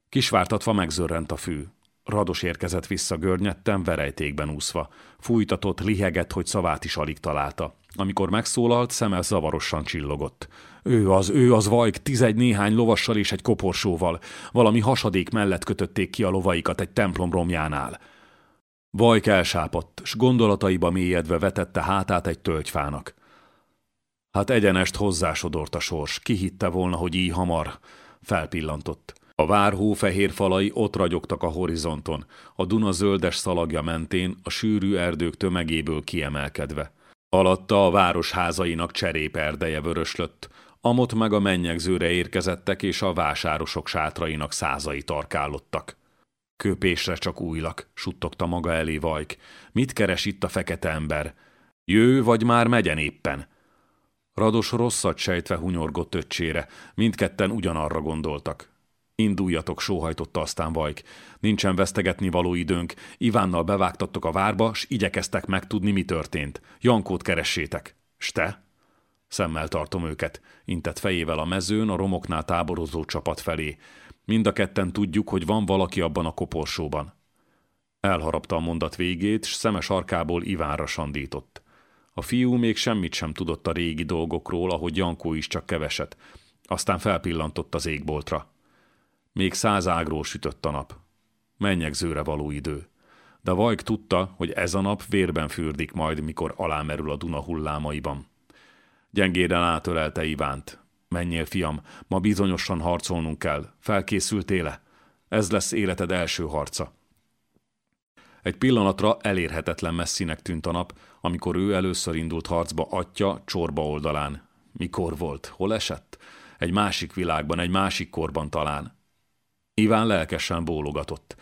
Kisvártatva megzörrent a fű. Rados érkezett vissza görnyetten, verejtékben úszva. Fújtatott, lihegett, hogy szavát is alig találta. Amikor megszólalt, szeme zavarosan csillogott. Ő az, ő az Vajk, tizegy néhány lovassal és egy koporsóval. Valami hasadék mellett kötötték ki a lovaikat egy templom romjánál. Vajk elsápadt, s gondolataiba mélyedve vetette hátát egy tölgyfának. Hát egyenest hozzásodort a sors, ki hitte volna, hogy így hamar. Felpillantott. A vár hófehér falai ott ragyogtak a horizonton, a Duna zöldes szalagja mentén, a sűrű erdők tömegéből kiemelkedve. Alatta a város házainak cserép erdeje vöröslött, amott meg a mennyegzőre érkezettek, és a vásárosok sátrainak százai tarkálottak. Köpésre csak újlak, suttogta maga elé Vajk. Mit keres itt a fekete ember? Jő, vagy már megyen éppen? Rados rosszat sejtve hunyorgott öccsére, mindketten ugyanarra gondoltak. Induljatok, sóhajtotta aztán Vajk. Nincsen vesztegetni való időnk. Ivánnal bevágtattok a várba, s igyekeztek megtudni, mi történt. Jankót keressétek. S te? Szemmel tartom őket, intett fejével a mezőn a romoknál táborozó csapat felé. Mind a ketten tudjuk, hogy van valaki abban a koporsóban. Elharapta a mondat végét, s szeme sarkából Ivánra sandított. A fiú még semmit sem tudott a régi dolgokról, ahogy Jankó is csak keveset. Aztán felpillantott az égboltra. Még száz ágról sütött a nap. Mennyegzőre való idő. De Vajk tudta, hogy ez a nap vérben fürdik majd, mikor alámerül a Duna hullámaiban. Gyengéden átölelte Ivánt. Menjél, fiam, ma bizonyosan harcolnunk kell. Felkészültél-e? Ez lesz életed első harca. Egy pillanatra elérhetetlen messzinek tűnt a nap, amikor ő először indult harcba atya csorba oldalán. Mikor volt? Hol esett? Egy másik világban, egy másik korban talán. Iván lelkesen bólogatott.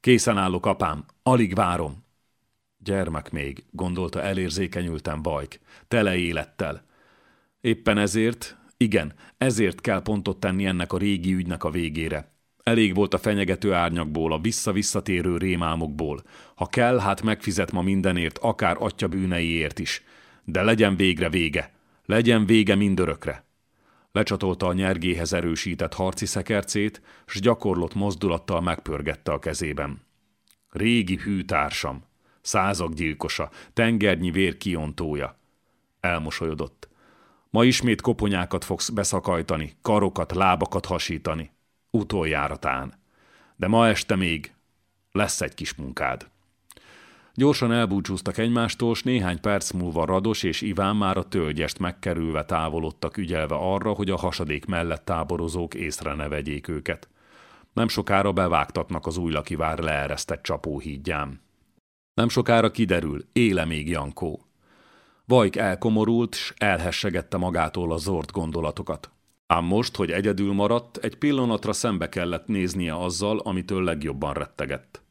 Készen állok, apám, alig várom. Gyermek még, gondolta elérzékenyülten Bajk, tele élettel. Éppen ezért, igen, ezért kell pontot tenni ennek a régi ügynek a végére. Elég volt a fenyegető árnyakból, a vissza-visszatérő rémálmokból. Ha kell, hát megfizet ma mindenért, akár atya bűneiért is. De legyen végre vége. Legyen vége mindörökre. Lecsatolta a nyergéhez erősített harci szekercét, s gyakorlott mozdulattal megpörgette a kezében. Régi hűtársam, százak gyilkosa, tengernyi vér kiontója. Elmosolyodott. Ma ismét koponyákat fogsz beszakajtani, karokat, lábakat hasítani. Utoljára tán. De ma este még lesz egy kis munkád. Gyorsan elbúcsúztak egymástól, s néhány perc múlva Rados és Iván már a tölgyest megkerülve távolodtak ügyelve arra, hogy a hasadék mellett táborozók észre ne vegyék őket. Nem sokára bevágtatnak az újlaki vár leeresztett csapóhídján. Nem sokára kiderül, éle még Jankó. Vajk elkomorult, s elhessegette magától a zord gondolatokat. Ám most, hogy egyedül maradt, egy pillanatra szembe kellett néznie azzal, amitől legjobban rettegett.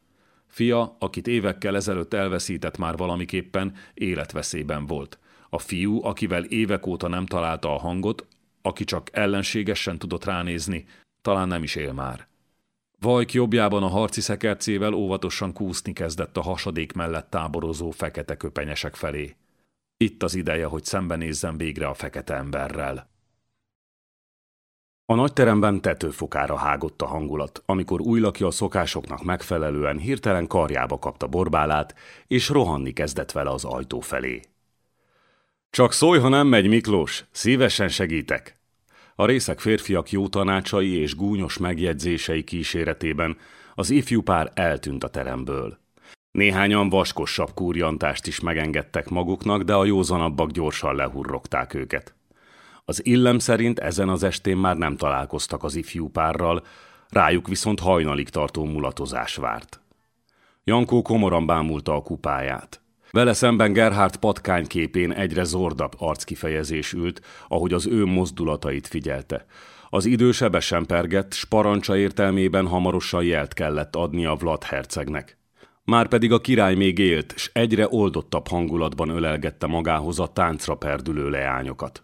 Fia, akit évekkel ezelőtt elveszített már valamiképpen, életveszélyben volt. A fiú, akivel évek óta nem találta a hangot, aki csak ellenségesen tudott ránézni, talán nem is él már. Vajk jobbjában a harci szekercével óvatosan kúszni kezdett a hasadék mellett táborozó fekete köpenyesek felé. Itt az ideje, hogy szembenézzem végre a fekete emberrel. A nagyteremben tetőfokára hágott a hangulat, amikor új lakja a szokásoknak megfelelően hirtelen karjába kapta borbálát, és rohanni kezdett vele az ajtó felé. Csak szólj, ha nem megy, Miklós, szívesen segítek. A részek férfiak jó tanácsai és gúnyos megjegyzései kíséretében az ifjú pár eltűnt a teremből. Néhányan vaskosabb kúrjantást is megengedtek maguknak, de a józanabbak gyorsan lehurrogták őket. Az illem szerint ezen az estén már nem találkoztak az ifjú párral, rájuk viszont hajnalig tartó mulatozás várt. Jankó komoran bámulta a kupáját. Vele szemben Gerhard patkány képén egyre zordabb arckifejezés ült, ahogy az ő mozdulatait figyelte. Az idő sebesen pergett, s parancsa értelmében hamarosan jelt kellett adni a Vlad hercegnek. Márpedig a király még élt, s egyre oldottabb hangulatban ölelgette magához a táncra perdülő leányokat.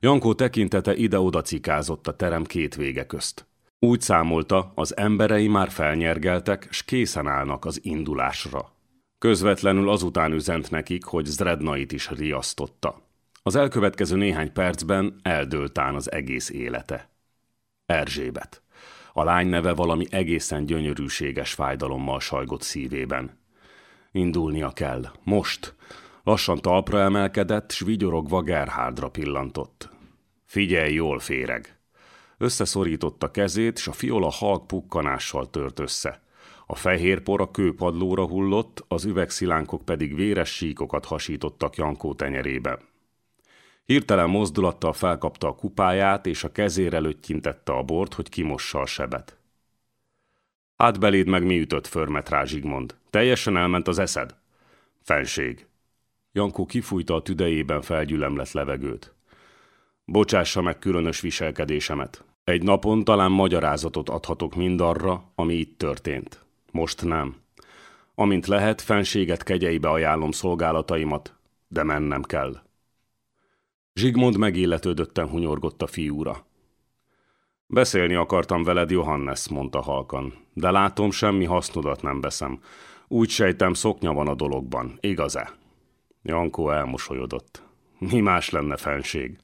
Jankó tekintete ide-oda cikázott a terem két vége közt. Úgy számolta, az emberei már felnyergeltek, s készen állnak az indulásra. Közvetlenül azután üzent nekik, hogy Zrednait is riasztotta. Az elkövetkező néhány percben eldőltán az egész élete. Erzsébet. A lány neve valami egészen gyönyörűséges fájdalommal sajgott szívében. Indulnia kell. Most. Lassan talpra emelkedett, s vigyorogva Gerhardra pillantott. Figyelj jól, féreg! Összeszorította kezét, s a fiola halk pukkanással tört össze. A fehér por a kőpadlóra hullott, az üvegszilánkok pedig véres síkokat hasítottak Jankó tenyerébe. Hirtelen mozdulattal felkapta a kupáját, és a kezére löttyintette a bort, hogy kimossa a sebet. Hát beléd meg mi ütött förmet rá Zsigmond? Teljesen elment az eszed? Fenség. Jankó kifújta a tüdejében felgyülemlett levegőt. Bocsássa meg különös viselkedésemet. Egy napon talán magyarázatot adhatok mindarra, ami itt történt. Most nem. Amint lehet, fenséget kegyeibe ajánlom szolgálataimat, de mennem kell. Zsigmond megilletődötten hunyorgott a fiúra. Beszélni akartam veled, Johannes, mondta halkan, de látom, semmi hasznodat nem veszem. Úgy sejtem, szoknya van a dologban, igaz-e? Jankó elmosolyodott. Mi más lenne fenség?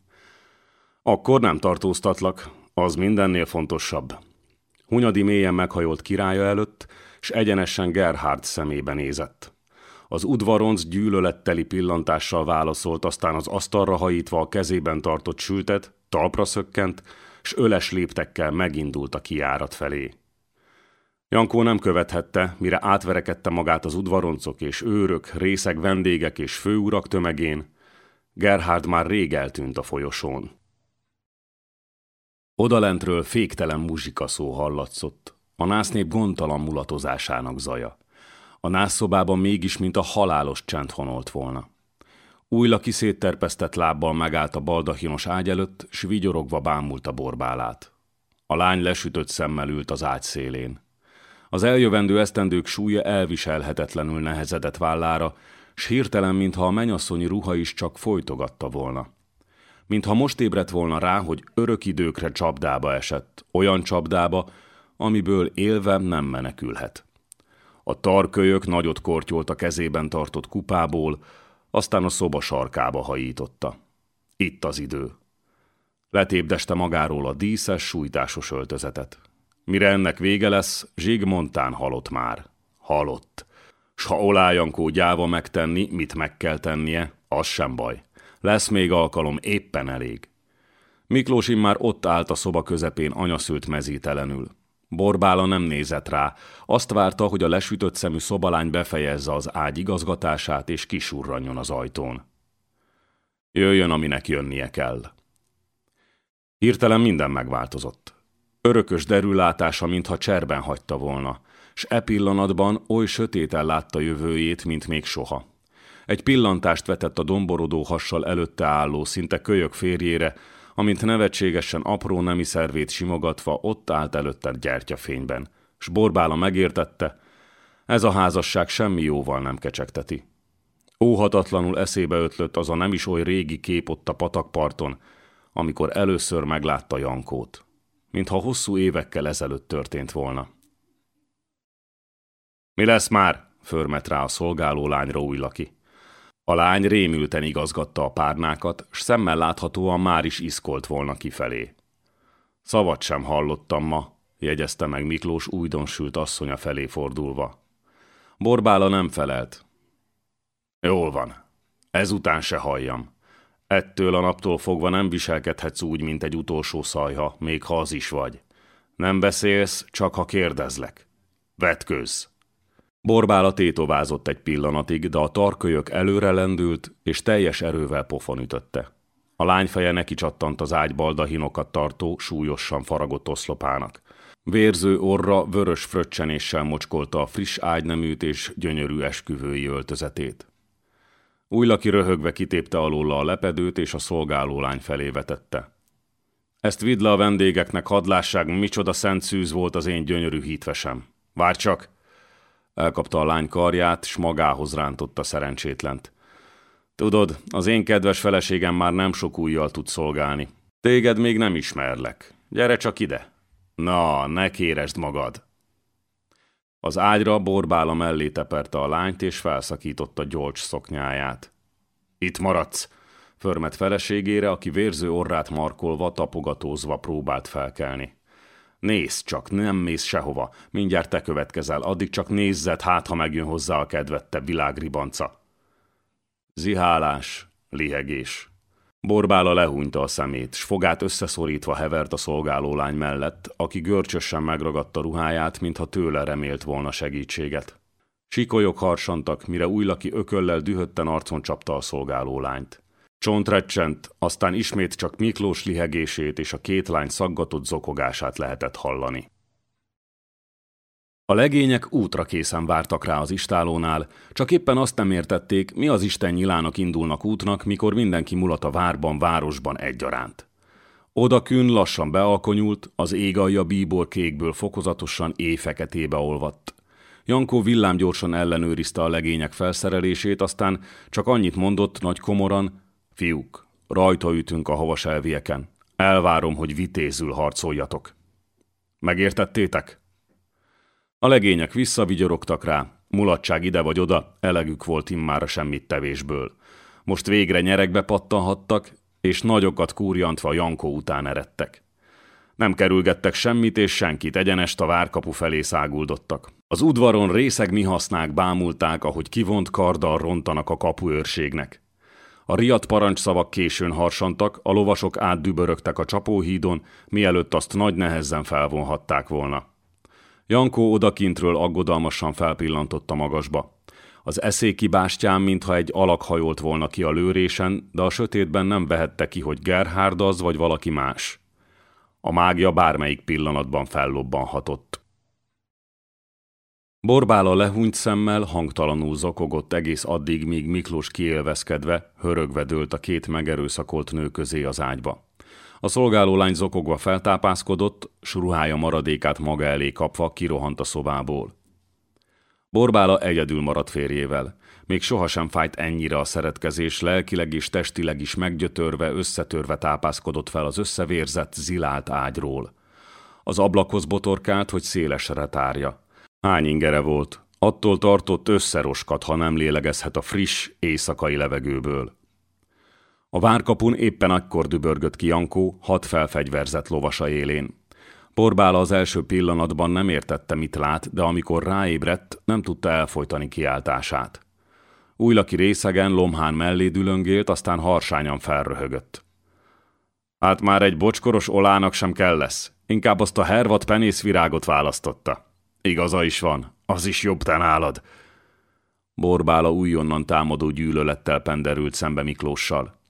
Akkor nem tartóztatlak, az mindennél fontosabb. Hunyadi mélyen meghajolt királya előtt, s egyenesen Gerhard szemébe nézett. Az udvaronc gyűlöletteli pillantással válaszolt, aztán az asztalra hajítva a kezében tartott sültet, talpra szökkent, s öles léptekkel megindult a kiárat felé. Jankó nem követhette, mire átverekedte magát az udvaroncok és őrök, részeg vendégek és főurak tömegén, Gerhard már rég eltűnt a folyosón. Odalentről féktelen muzsika szó hallatszott, a násznép gondtalan mulatozásának zaja. A nászszobában mégis, mint a halálos csend honolt volna. Újla kiszétterpesztett lábbal megállt a baldahinos ágy előtt, s vigyorogva bámult a borbálát. A lány lesütött szemmel ült az ágy szélén. Az eljövendő esztendők súlya elviselhetetlenül nehezedett vállára, s hirtelen, mintha a menyasszonyi ruha is csak folytogatta volna mintha most ébredt volna rá, hogy örök időkre csapdába esett, olyan csapdába, amiből élve nem menekülhet. A tarkölyök nagyot kortyolt a kezében tartott kupából, aztán a szoba sarkába hajította. Itt az idő. Letépdeste magáról a díszes, sújtásos öltözetet. Mire ennek vége lesz, Zsigmontán halott már. Halott. S ha Olájankó gyáva megtenni, mit meg kell tennie, az sem baj. Lesz még alkalom, éppen elég. Miklós már ott állt a szoba közepén anyaszült mezítelenül. Borbála nem nézett rá, azt várta, hogy a lesütött szemű szobalány befejezze az ágy igazgatását és kisurranjon az ajtón. Jöjjön, aminek jönnie kell. Hirtelen minden megváltozott. Örökös derülátása, mintha cserben hagyta volna, s e pillanatban oly sötéten látta jövőjét, mint még soha. Egy pillantást vetett a domborodó hassal előtte álló, szinte kölyök férjére, amint nevetségesen apró nemi szervét simogatva ott állt előtte gyertyafényben, s Borbála megértette, ez a házasság semmi jóval nem kecsegteti. Óhatatlanul eszébe ötlött az a nem is oly régi kép ott a patakparton, amikor először meglátta Jankót, mintha hosszú évekkel ezelőtt történt volna. Mi lesz már? förmet rá a szolgáló lányra új laki. A lány rémülten igazgatta a párnákat, s szemmel láthatóan már is iszkolt volna kifelé. Szavat sem hallottam ma, jegyezte meg Miklós újdonsült asszonya felé fordulva. Borbála nem felelt. Jól van, ezután se halljam. Ettől a naptól fogva nem viselkedhetsz úgy, mint egy utolsó szajha, még ha az is vagy. Nem beszélsz, csak ha kérdezlek. Vetkőz! Borbála tétovázott egy pillanatig, de a tarkölyök előre lendült, és teljes erővel pofon ütötte. A lány feje neki csattant az ágy baldahinokat tartó, súlyosan faragott oszlopának. Vérző orra vörös fröccsenéssel mocskolta a friss ágyneműt és gyönyörű esküvői öltözetét. Újlaki röhögve kitépte alóla a lepedőt, és a szolgáló lány felé vetette. Ezt vidd le a vendégeknek, hadlásság, micsoda szent szűz volt az én gyönyörű hitvesem. Várj csak! Elkapta a lány karját, s magához rántotta szerencsétlent. Tudod, az én kedves feleségem már nem sok újjal tud szolgálni. Téged még nem ismerlek. Gyere csak ide. Na, ne kéresd magad. Az ágyra borbála mellé teperte a lányt, és felszakította gyolcs szoknyáját. Itt maradsz, förmet feleségére, aki vérző orrát markolva, tapogatózva próbált felkelni. Nézd csak, nem mész sehova, mindjárt te következel, addig csak nézzed, hát ha megjön hozzá a kedvette világribanca. Zihálás, lihegés. Borbála lehúnyta a szemét, s fogát összeszorítva hevert a szolgálólány mellett, aki görcsösen megragadta ruháját, mintha tőle remélt volna segítséget. Sikolyok harsantak, mire újlaki ököllel dühötten arcon csapta a szolgálólányt. Csont recsent, aztán ismét csak Miklós lihegését és a két lány szaggatott zokogását lehetett hallani. A legények útra készen vártak rá az istálónál, csak éppen azt nem értették, mi az Isten nyilának indulnak útnak, mikor mindenki mulat a várban, városban egyaránt. Oda kün lassan bealkonyult, az ég alja bíbor kékből fokozatosan éjfeketébe olvadt. Jankó villámgyorsan ellenőrizte a legények felszerelését, aztán csak annyit mondott nagy komoran, fiúk, rajta ütünk a havas elvieken. Elvárom, hogy vitézül harcoljatok. Megértettétek? A legények visszavigyorogtak rá, mulatság ide vagy oda, elegük volt immár a semmit tevésből. Most végre nyerekbe pattanhattak, és nagyokat kúrjantva Jankó után eredtek. Nem kerülgettek semmit és senkit, egyenest a várkapu felé száguldottak. Az udvaron részeg mihasznák bámulták, ahogy kivont karddal rontanak a kapuőrségnek. A riadt parancsszavak későn harsantak, a lovasok átdübörögtek a csapóhídon, mielőtt azt nagy nehezen felvonhatták volna. Jankó odakintről aggodalmasan felpillantott a magasba. Az eszéki bástyán, mintha egy alak hajolt volna ki a lőrésen, de a sötétben nem vehette ki, hogy Gerhard az vagy valaki más. A mágia bármelyik pillanatban fellobbanhatott. Borbála lehúnyt szemmel hangtalanul zokogott egész addig, míg Miklós kiélvezkedve, hörögve dőlt a két megerőszakolt nő közé az ágyba. A szolgálólány zokogva feltápászkodott, s ruhája maradékát maga elé kapva kirohant a szobából. Borbála egyedül maradt férjével. Még sohasem fájt ennyire a szeretkezés, lelkileg és testileg is meggyötörve, összetörve tápászkodott fel az összevérzett, zilált ágyról. Az ablakhoz botorkált, hogy szélesre tárja. Hány ingere volt? Attól tartott összeroskat, ha nem lélegezhet a friss, éjszakai levegőből. A várkapun éppen akkor dübörgött ki Jankó, hat felfegyverzett lovasa élén. Porbála az első pillanatban nem értette, mit lát, de amikor ráébredt, nem tudta elfolytani kiáltását. Újlaki részegen lomhán mellé dülöngélt, aztán harsányan felröhögött. Hát már egy bocskoros olának sem kell lesz. Inkább azt a hervat penészvirágot választotta. Igaza is van, az is jobb te nálad. Borbála újonnan támadó gyűlölettel penderült szembe Miklóssal.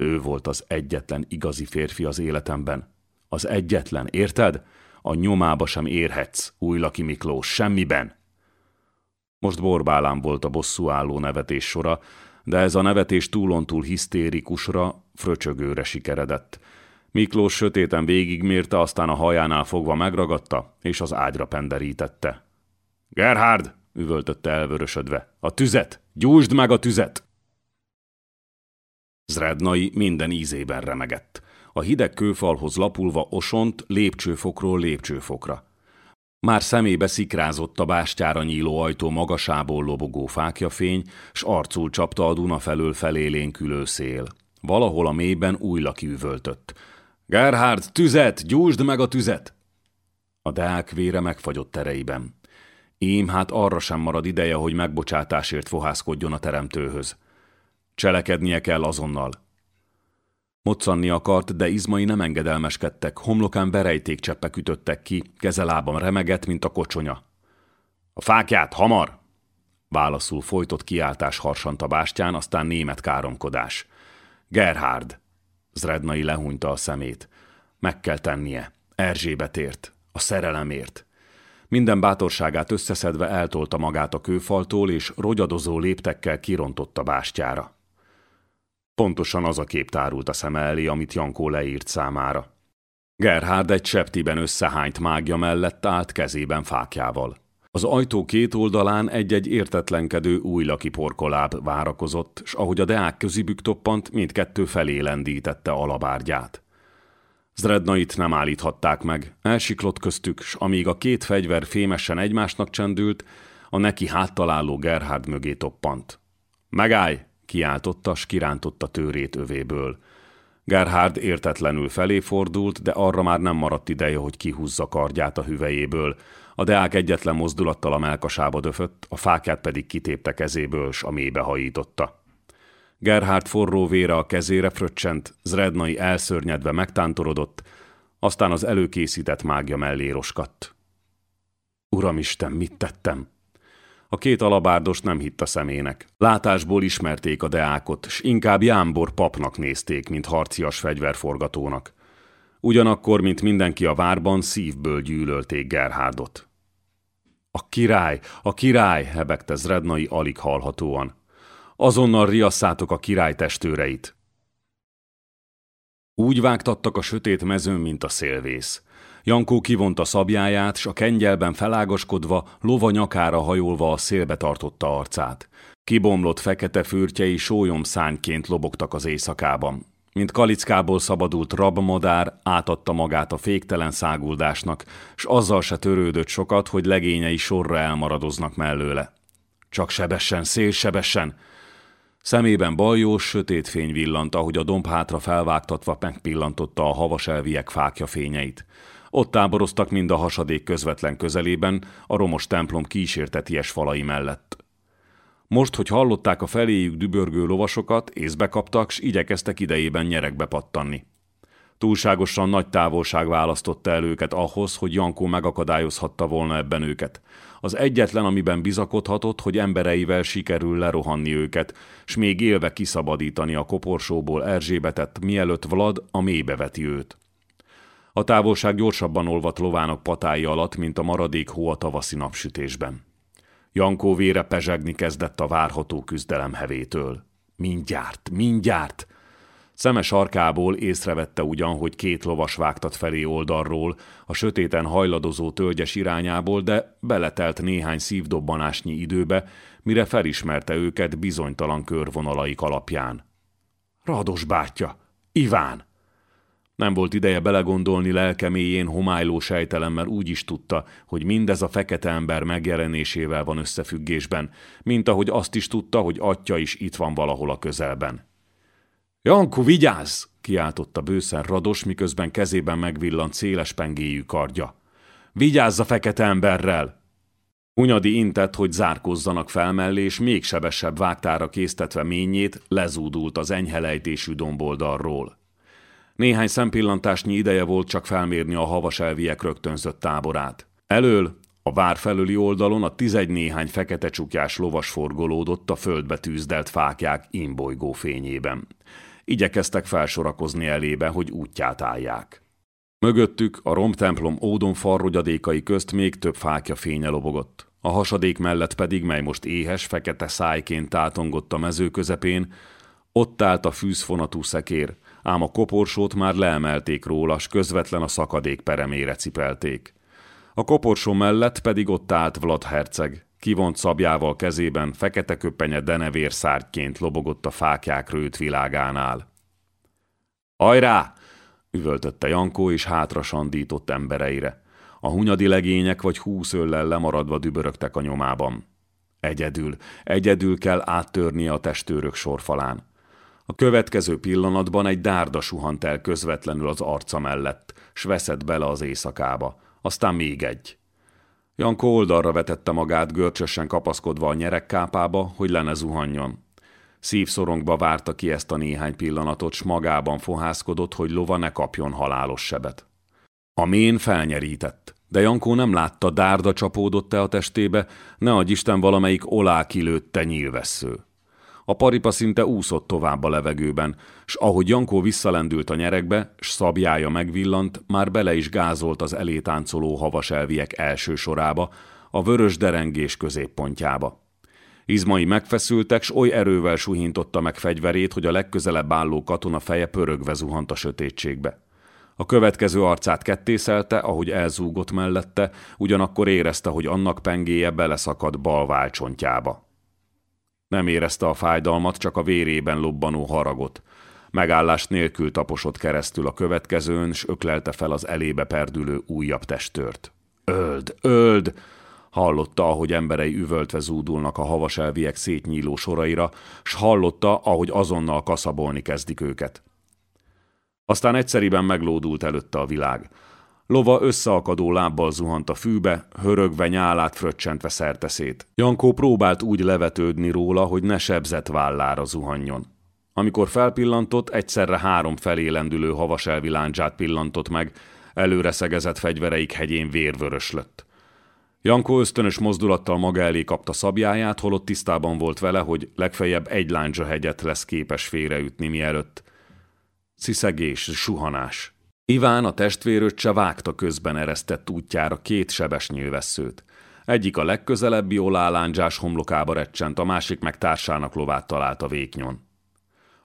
Ő volt az egyetlen igazi férfi az életemben. Az egyetlen, érted? A nyomába sem érhetsz, Újlaki Miklós, semmiben. Most borbálám volt a bosszú álló nevetés sora, de ez a nevetés túlontúl hisztérikusra, fröcsögőre sikeredett. Miklós sötéten végigmérte, aztán a hajánál fogva megragadta, és az ágyra penderítette. Gerhard! üvöltötte elvörösödve. A tüzet! Gyújtsd meg a tüzet! Zrednai minden ízében remegett. A hideg kőfalhoz lapulva osont lépcsőfokról lépcsőfokra. Már szemébe szikrázott a bástyára nyíló ajtó magasából lobogó fákjafény, s arcul csapta a Duna felől felélénkülő szél. Valahol a mélyben új laki üvöltött. Gerhard, tüzet! Gyújtsd meg a tüzet! A deák vére megfagyott tereiben. Ím hát arra sem marad ideje, hogy megbocsátásért fohászkodjon a teremtőhöz. Cselekednie kell azonnal. Moccanni akart, de izmai nem engedelmeskedtek, homlokán cseppek ütöttek ki, kezelában remegett, mint a kocsonya. A fákját, hamar! Válaszul folytott kiáltás harsant a bástyán, aztán német káromkodás. Gerhard! Zrednai lehúnyta a szemét. Meg kell tennie. Erzsébetért. A szerelemért. Minden bátorságát összeszedve eltolta magát a kőfaltól, és rogyadozó léptekkel kirontott a bástyára. Pontosan az a kép tárult a szeme elé, amit Jankó leírt számára. Gerhard egy septiben összehányt mágja mellett állt kezében fákjával. Az ajtó két oldalán egy-egy értetlenkedő új laki porkoláb várakozott, s ahogy a deák közibük toppant, mindkettő felé lendítette alabárgyát. Zrednait nem állíthatták meg, elsiklott köztük, s amíg a két fegyver fémesen egymásnak csendült, a neki háttaláló Gerhard mögé toppant. Megállj! Kiáltotta, s kirántotta tőrét övéből. Gerhard értetlenül felé fordult, de arra már nem maradt ideje, hogy kihúzza kardját a hüvejéből. A deák egyetlen mozdulattal a melkasába döfött, a fákját pedig kitépte kezéből, s a mélybe hajította. Gerhard forró vére a kezére fröccsent, Zrednai elszörnyedve megtántorodott, aztán az előkészített mágja mellé roskadt. Uramisten, mit tettem? A két alabárdos nem hitt a szemének. Látásból ismerték a deákot, s inkább Jámbor papnak nézték, mint harcias fegyverforgatónak. Ugyanakkor, mint mindenki a várban, szívből gyűlölték Gerhárdot. A király, a király, hebegte Zrednai alig hallhatóan. Azonnal riasszátok a király testőreit. Úgy vágtattak a sötét mezőn, mint a szélvész. Jankó kivonta szabjáját, s a kengyelben felágaskodva, lova nyakára hajolva a szélbe tartotta arcát. Kibomlott fekete fürtjei sólyom szányként lobogtak az éjszakában. Mint kalickából szabadult rabmadár, átadta magát a féktelen száguldásnak, s azzal se törődött sokat, hogy legényei sorra elmaradoznak mellőle. Csak sebesen, szélsebesen! Szemében baljós, sötét fény villant, ahogy a domb hátra felvágtatva megpillantotta a havas elviek fákja fényeit. Ott táboroztak mind a hasadék közvetlen közelében, a romos templom kísérteties falai mellett. Most, hogy hallották a feléjük dübörgő lovasokat, észbe kaptak, s igyekeztek idejében nyerekbe pattanni. Túlságosan nagy távolság választotta el őket ahhoz, hogy Jankó megakadályozhatta volna ebben őket. Az egyetlen, amiben bizakodhatott, hogy embereivel sikerül lerohanni őket, s még élve kiszabadítani a koporsóból Erzsébetet, mielőtt Vlad a mélybe veti őt. A távolság gyorsabban olvadt lovának patái alatt, mint a maradék hó a tavaszi napsütésben. Jankó vére pezsegni kezdett a várható küzdelem hevétől. Mindjárt, mindjárt! Szeme sarkából észrevette ugyan, hogy két lovas vágtat felé oldalról, a sötéten hajladozó tölgyes irányából, de beletelt néhány szívdobbanásnyi időbe, mire felismerte őket bizonytalan körvonalaik alapján. Rados bátya! Iván! Nem volt ideje belegondolni lelkeméjén homályló sejtelemmel úgy is tudta, hogy mindez a fekete ember megjelenésével van összefüggésben, mint ahogy azt is tudta, hogy atya is itt van valahol a közelben. Janku, vigyázz! kiáltotta bőszen Rados, miközben kezében megvillant széles pengéjű kardja. Vigyázz a fekete emberrel! Hunyadi intett, hogy zárkozzanak fel mellé, és még sebesebb vágtára késztetve ményét lezúdult az enyhelejtésű domboldalról. Néhány szempillantásnyi ideje volt csak felmérni a havas elviek rögtönzött táborát. Elől, a vár felüli oldalon a tizegy néhány fekete csukjás lovas forgolódott a földbe tűzdelt fákják imbolygó fényében. Igyekeztek felsorakozni elébe, hogy útját állják. Mögöttük a romtemplom ódon farrogyadékai közt még több fákja fénye lobogott. A hasadék mellett pedig, mely most éhes, fekete szájként tátongott a mező közepén, ott állt a fűzfonatú szekér, ám a koporsót már leemelték róla, s közvetlen a szakadék peremére cipelték. A koporsó mellett pedig ott állt Vlad herceg, kivont szabjával kezében, fekete köpenye denevér szárgyként lobogott a fákják rőt világánál. Hajrá! üvöltötte Jankó, és hátra sandított embereire. A hunyadi legények vagy húsz öllel lemaradva dübörögtek a nyomában. Egyedül, egyedül kell áttörnie a testőrök sorfalán. A következő pillanatban egy dárda suhant el közvetlenül az arca mellett, s veszett bele az éjszakába. Aztán még egy. Janko oldalra vetette magát, görcsösen kapaszkodva a nyerekkápába, hogy le ne zuhanjon. Szívszorongba várta ki ezt a néhány pillanatot, s magában fohászkodott, hogy lova ne kapjon halálos sebet. A mén felnyerített, de Jankó nem látta, dárda csapódott-e a testébe, ne adj Isten valamelyik olá kilőtte nyílvessző. A paripa szinte úszott tovább a levegőben, s ahogy Jankó visszalendült a nyerekbe, s szabjája megvillant, már bele is gázolt az elétáncoló havas elviek első sorába, a vörös derengés középpontjába. Izmai megfeszültek, s oly erővel suhintotta meg fegyverét, hogy a legközelebb álló katona feje pörögve zuhant a sötétségbe. A következő arcát kettészelte, ahogy elzúgott mellette, ugyanakkor érezte, hogy annak pengéje beleszakad bal válcsontjába. Nem érezte a fájdalmat, csak a vérében lobbanó haragot. Megállás nélkül taposott keresztül a következőn, s öklelte fel az elébe perdülő újabb testört. Öld, öld! Hallotta, ahogy emberei üvöltve zúdulnak a havaselviek szétnyíló soraira, s hallotta, ahogy azonnal kaszabolni kezdik őket. Aztán egyszeriben meglódult előtte a világ. Lova összeakadó lábbal zuhant a fűbe, hörögve nyálát fröccsentve szerteszét. Jankó próbált úgy levetődni róla, hogy ne sebzett vállára zuhanjon. Amikor felpillantott, egyszerre három felé lendülő havaselvi láncsát pillantott meg, előre szegezett fegyvereik hegyén vérvörös lett. Jankó ösztönös mozdulattal maga elé kapta szabjáját, holott tisztában volt vele, hogy legfeljebb egy láncsa hegyet lesz képes félreütni mielőtt. Sziszegés, suhanás. Iván a testvéröccse vágta közben eresztett útjára két sebes nyilvesszőt. Egyik a legközelebbi olálándzsás homlokába recsent, a másik meg társának lovát talált a véknyon.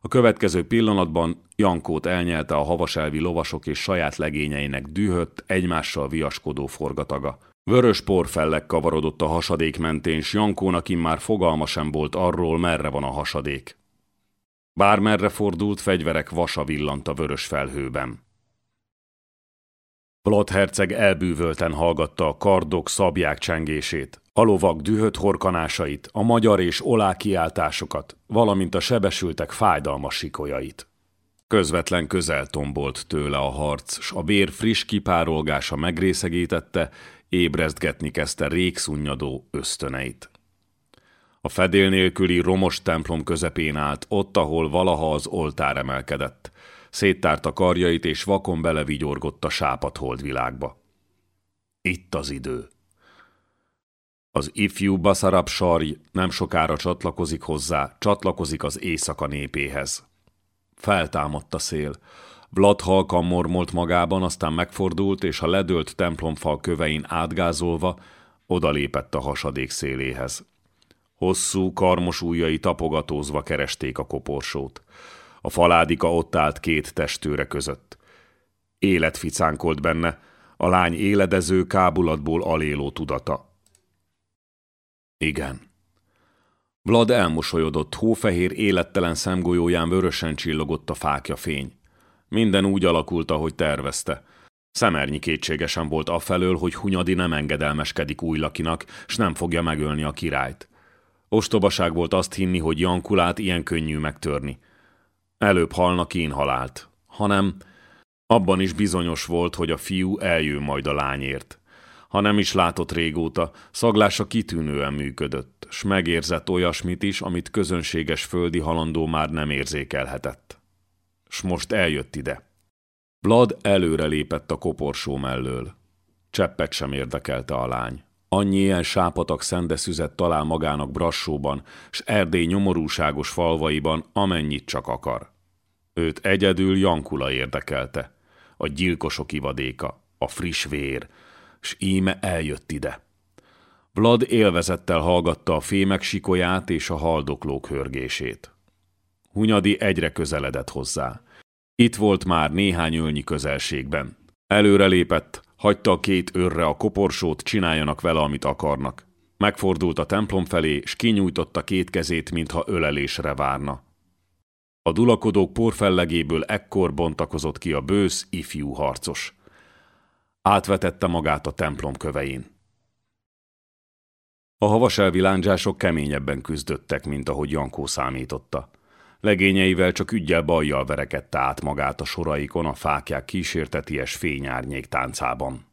A következő pillanatban Jankót elnyelte a havaselvi lovasok és saját legényeinek dühött, egymással viaskodó forgataga. Vörös porfellek kavarodott a hasadék mentén, s Jankónak immár fogalma sem volt arról, merre van a hasadék. Bármerre fordult, fegyverek vasa villant a vörös felhőben. Vlad herceg elbűvölten hallgatta a kardok szabják csengését, a lovak dühött horkanásait, a magyar és olá kiáltásokat, valamint a sebesültek fájdalmas sikolyait. Közvetlen közel tombolt tőle a harc, s a vér friss kipárolgása megrészegítette, ébrezgetni kezdte régszunnyadó ösztöneit. A fedél nélküli romos templom közepén állt, ott, ahol valaha az oltár emelkedett. Széttárta karjait, és vakon belevigyorgott a sápat holdvilágba. Itt az idő. Az ifjú Baszarab sarj nem sokára csatlakozik hozzá, csatlakozik az éjszaka népéhez. Feltámadt a szél. Vlad halkan mormolt magában, aztán megfordult, és a ledölt templomfal kövein átgázolva odalépett a hasadék széléhez. Hosszú, karmos ujjai tapogatózva keresték a koporsót. A faládika ott állt két testőre között. Élet ficánkolt benne, a lány éledező kábulatból aléló tudata. Igen. Vlad elmosolyodott, hófehér élettelen szemgolyóján vörösen csillogott a fákja fény. Minden úgy alakult, ahogy tervezte. Szemernyi kétségesen volt afelől, hogy Hunyadi nem engedelmeskedik új lakinak, s nem fogja megölni a királyt. Ostobaság volt azt hinni, hogy Jankulát ilyen könnyű megtörni. Előbb halna halált, hanem abban is bizonyos volt, hogy a fiú eljön majd a lányért. Ha nem is látott régóta, szaglása kitűnően működött, s megérzett olyasmit is, amit közönséges földi halandó már nem érzékelhetett. S most eljött ide. Vlad előre lépett a koporsó mellől. Cseppet sem érdekelte a lány. Annyi ilyen sápatak szendeszüzet talál magának Brassóban, s Erdély nyomorúságos falvaiban, amennyit csak akar. Őt egyedül Jankula érdekelte. A gyilkosok ivadéka, a friss vér, s íme eljött ide. Vlad élvezettel hallgatta a fémek sikolyát és a haldoklók hörgését. Hunyadi egyre közeledett hozzá. Itt volt már néhány ölnyi közelségben. Előre lépett, Hagyta a két őrre a koporsót, csináljanak vele, amit akarnak. Megfordult a templom felé, s kinyújtotta két kezét, mintha ölelésre várna. A dulakodók porfellegéből ekkor bontakozott ki a bősz, ifjú harcos. Átvetette magát a templom kövein. A havaselvi lándzsások keményebben küzdöttek, mint ahogy Jankó számította. Legényeivel csak ügyel bajjal verekedte át magát a soraikon a fákják kísérteties fényárnyék táncában.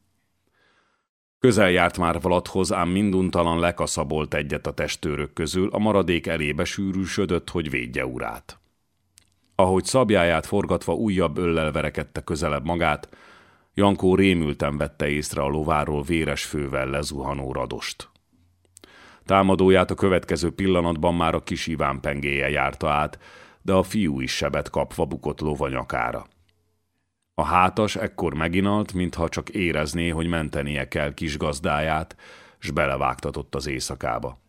Közel járt már Vladhoz, ám minduntalan lekaszabolt egyet a testőrök közül, a maradék elébe sűrűsödött, hogy védje urát. Ahogy szabjáját forgatva újabb öllel verekedte közelebb magát, Jankó rémülten vette észre a lováról véres fővel lezuhanó radost. Támadóját a következő pillanatban már a kis Iván pengéje járta át, de a fiú is sebet kapva bukott lovanyakára. A hátas ekkor meginalt, mintha csak érezné, hogy mentenie kell kis gazdáját, s belevágtatott az éjszakába.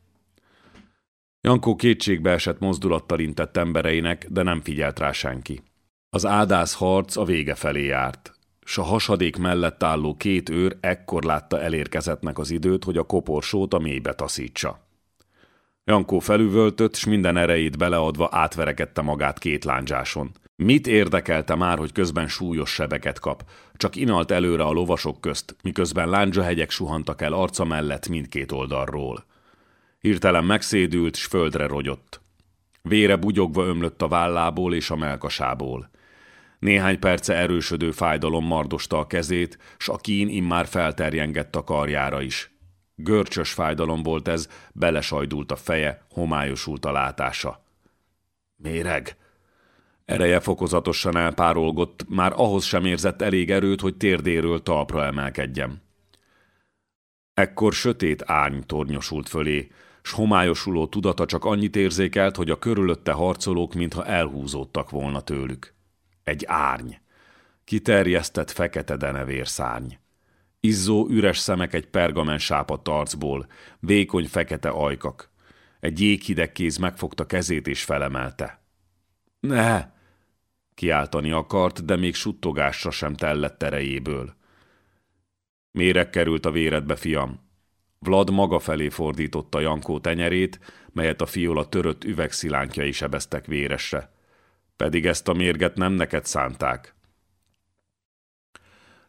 Jankó kétségbe esett mozdulattal intett embereinek, de nem figyelt rá senki. Az ádász harc a vége felé járt, s a hasadék mellett álló két őr ekkor látta elérkezetnek az időt, hogy a koporsót a mélybe taszítsa. Jankó felüvöltött, s minden erejét beleadva átverekedte magát két lándzsáson. Mit érdekelte már, hogy közben súlyos sebeket kap? Csak inalt előre a lovasok közt, miközben lándzsahegyek suhantak el arca mellett mindkét oldalról. Hirtelen megszédült, s földre rogyott. Vére bugyogva ömlött a vállából és a melkasából. Néhány perce erősödő fájdalom mardosta a kezét, s a kín immár felterjengett a karjára is. Görcsös fájdalom volt ez, belesajdult a feje, homályosult a látása. Méreg! Ereje fokozatosan elpárolgott, már ahhoz sem érzett elég erőt, hogy térdéről talpra emelkedjem. Ekkor sötét ány tornyosult fölé, s homályosuló tudata csak annyit érzékelt, hogy a körülötte harcolók mintha elhúzódtak volna tőlük. Egy árny. Kiterjesztett fekete denevér szárny. Izzó üres szemek egy pergamen sápadt arcból, vékony fekete ajkak. Egy jéghideg kéz megfogta kezét és felemelte. Ne! Kiáltani akart, de még suttogásra sem tellett erejéből. Méreg került a véredbe, fiam. Vlad maga felé fordította Jankó tenyerét, melyet a fiola törött üvegszilánkjai sebeztek véresre. Pedig ezt a mérget nem neked szánták.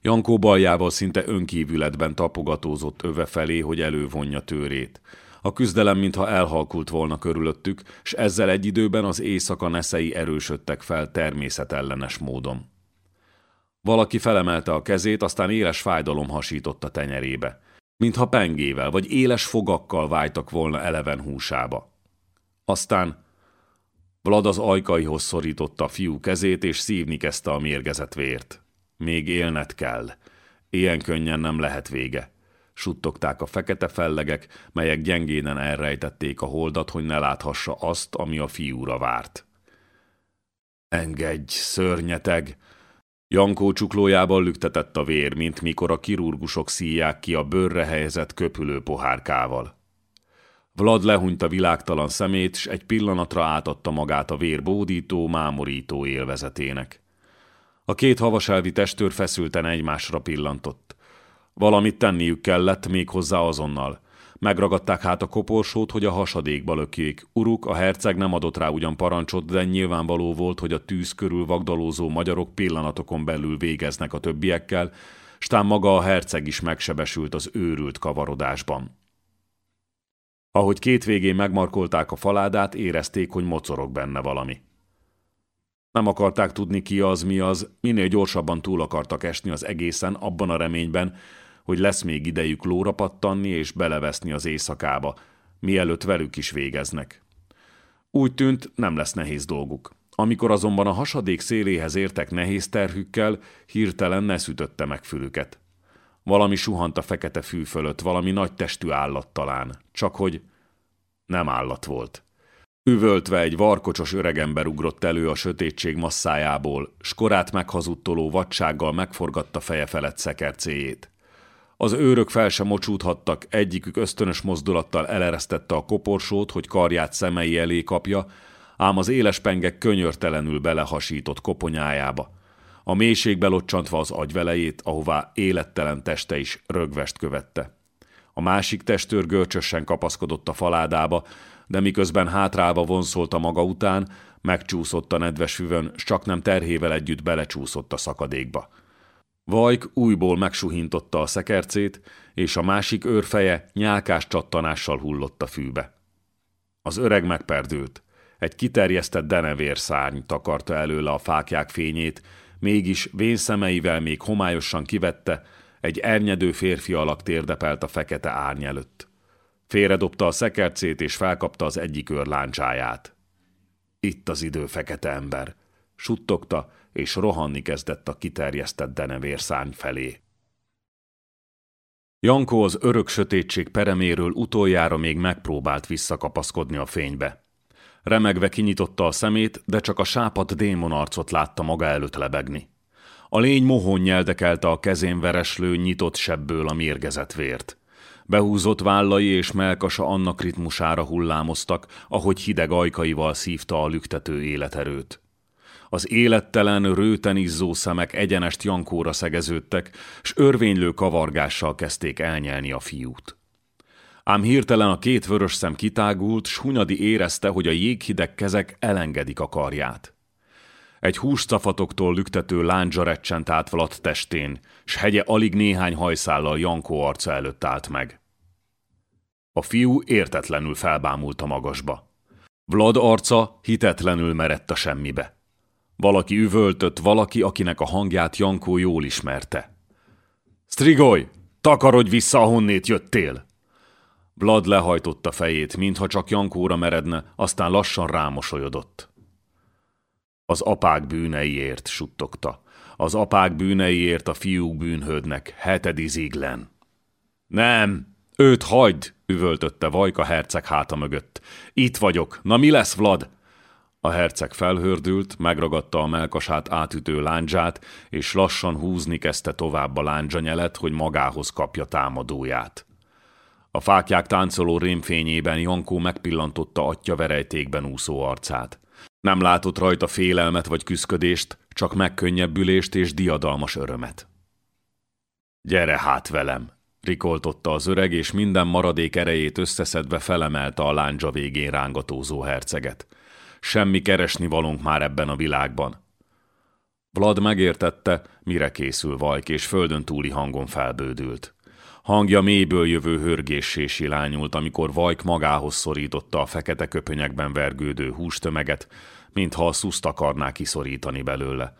Jankó baljával szinte önkívületben tapogatózott öve felé, hogy elővonja tőrét. A küzdelem mintha elhalkult volna körülöttük, s ezzel egy időben az éjszaka neszei erősödtek fel természetellenes módon. Valaki felemelte a kezét, aztán éles fájdalom hasított a tenyerébe. Mintha pengével vagy éles fogakkal vájtak volna eleven húsába. Aztán Vlad az ajkaihoz szorította a fiú kezét, és szívni kezdte a mérgezett vért. Még élned kell. Ilyen könnyen nem lehet vége. Suttogták a fekete fellegek, melyek gyengénen elrejtették a holdat, hogy ne láthassa azt, ami a fiúra várt. Engedj, szörnyeteg! Jankó csuklójában lüktetett a vér, mint mikor a kirurgusok szíják ki a bőrre helyezett köpülő pohárkával. Vlad lehunyta világtalan szemét, s egy pillanatra átadta magát a vér bódító, mámorító élvezetének. A két havaselvi testőr feszülten egymásra pillantott. Valamit tenniük kellett, méghozzá azonnal. Megragadták hát a koporsót, hogy a hasadékba lökjék. Uruk, a herceg nem adott rá ugyan parancsot, de nyilvánvaló volt, hogy a tűz körül vagdalózó magyarok pillanatokon belül végeznek a többiekkel, stán maga a herceg is megsebesült az őrült kavarodásban. Ahogy két végén megmarkolták a faládát, érezték, hogy mocorog benne valami. Nem akarták tudni ki az, mi az, minél gyorsabban túl akartak esni az egészen, abban a reményben, hogy lesz még idejük lóra pattanni és beleveszni az éjszakába, mielőtt velük is végeznek. Úgy tűnt, nem lesz nehéz dolguk. Amikor azonban a hasadék széléhez értek nehéz terhükkel, hirtelen ne szütötte meg fülüket. Valami suhant a fekete fű fölött, valami nagy testű állat talán, csak hogy nem állat volt. Üvöltve egy varkocsos öregember ugrott elő a sötétség masszájából, s korát meghazudtoló vadsággal megforgatta feje felett szekercéjét. Az őrök fel sem mocsúdhattak, egyikük ösztönös mozdulattal eleresztette a koporsót, hogy karját szemei elé kapja, ám az éles pengek könyörtelenül belehasított koponyájába. A mélységbe locsantva az agyvelejét, ahová élettelen teste is rögvest követte. A másik testőr görcsösen kapaszkodott a faládába, de miközben hátrálva vonszolta maga után, megcsúszott a nedves füvön, s csak nem terhével együtt belecsúszott a szakadékba. Vajk újból megsuhintotta a szekercét, és a másik őrfeje nyálkás csattanással hullott a fűbe. Az öreg megperdült. Egy kiterjesztett denevérszárny takarta előle a fákják fényét, mégis vénszemeivel még homályosan kivette, egy ernyedő férfi alak térdepelt a fekete árny előtt. Félredobta a szekercét, és felkapta az egyik őr láncsáját. Itt az idő, fekete ember, suttogta, és rohanni kezdett a kiterjesztett denevérszárny felé. Jankó az örök sötétség pereméről utoljára még megpróbált visszakapaszkodni a fénybe. Remegve kinyitotta a szemét, de csak a sápat démonarcot látta maga előtt lebegni. A lény mohon nyeldekelte a kezén vereslő, nyitott sebből a mérgezett vért. Behúzott vállai és melkasa annak ritmusára hullámoztak, ahogy hideg ajkaival szívta a lüktető életerőt. Az élettelen, rőten izzó szemek egyenest Jankóra szegeződtek, s örvénylő kavargással kezdték elnyelni a fiút. Ám hirtelen a két vörös szem kitágult, s Hunyadi érezte, hogy a jéghideg kezek elengedik a karját. Egy húscafatoktól lüktető láncsa recsent át Vlad testén, s hegye alig néhány hajszállal Jankó arca előtt állt meg. A fiú értetlenül felbámult a magasba. Vlad arca hitetlenül merett a semmibe. Valaki üvöltött, valaki, akinek a hangját Jankó jól ismerte. Strigoly, takarodj vissza, ahonnét jöttél! Vlad lehajtotta fejét, mintha csak Jankóra meredne, aztán lassan rámosolyodott. Az apák bűneiért, suttogta. Az apák bűneiért a fiúk bűnhődnek, hetedi ziglen. Nem, őt hagyd, üvöltötte Vajka herceg háta mögött. Itt vagyok, na mi lesz, Vlad? A herceg felhördült, megragadta a melkasát átütő láncsát, és lassan húzni kezdte tovább a láncsanyelet, hogy magához kapja támadóját. A fákják táncoló rémfényében Jankó megpillantotta atya verejtékben úszó arcát. Nem látott rajta félelmet vagy küszködést, csak megkönnyebbülést és diadalmas örömet. Gyere hát velem, rikoltotta az öreg, és minden maradék erejét összeszedve felemelte a láncsa végén rángatózó herceget. Semmi keresni valunk már ebben a világban. Vlad megértette, mire készül Vajk, és földön túli hangon felbődült. Hangja mélyből jövő hörgéssé silányult, amikor Vajk magához szorította a fekete köpönyekben vergődő hústömeget, mintha a szuszt akarná kiszorítani belőle.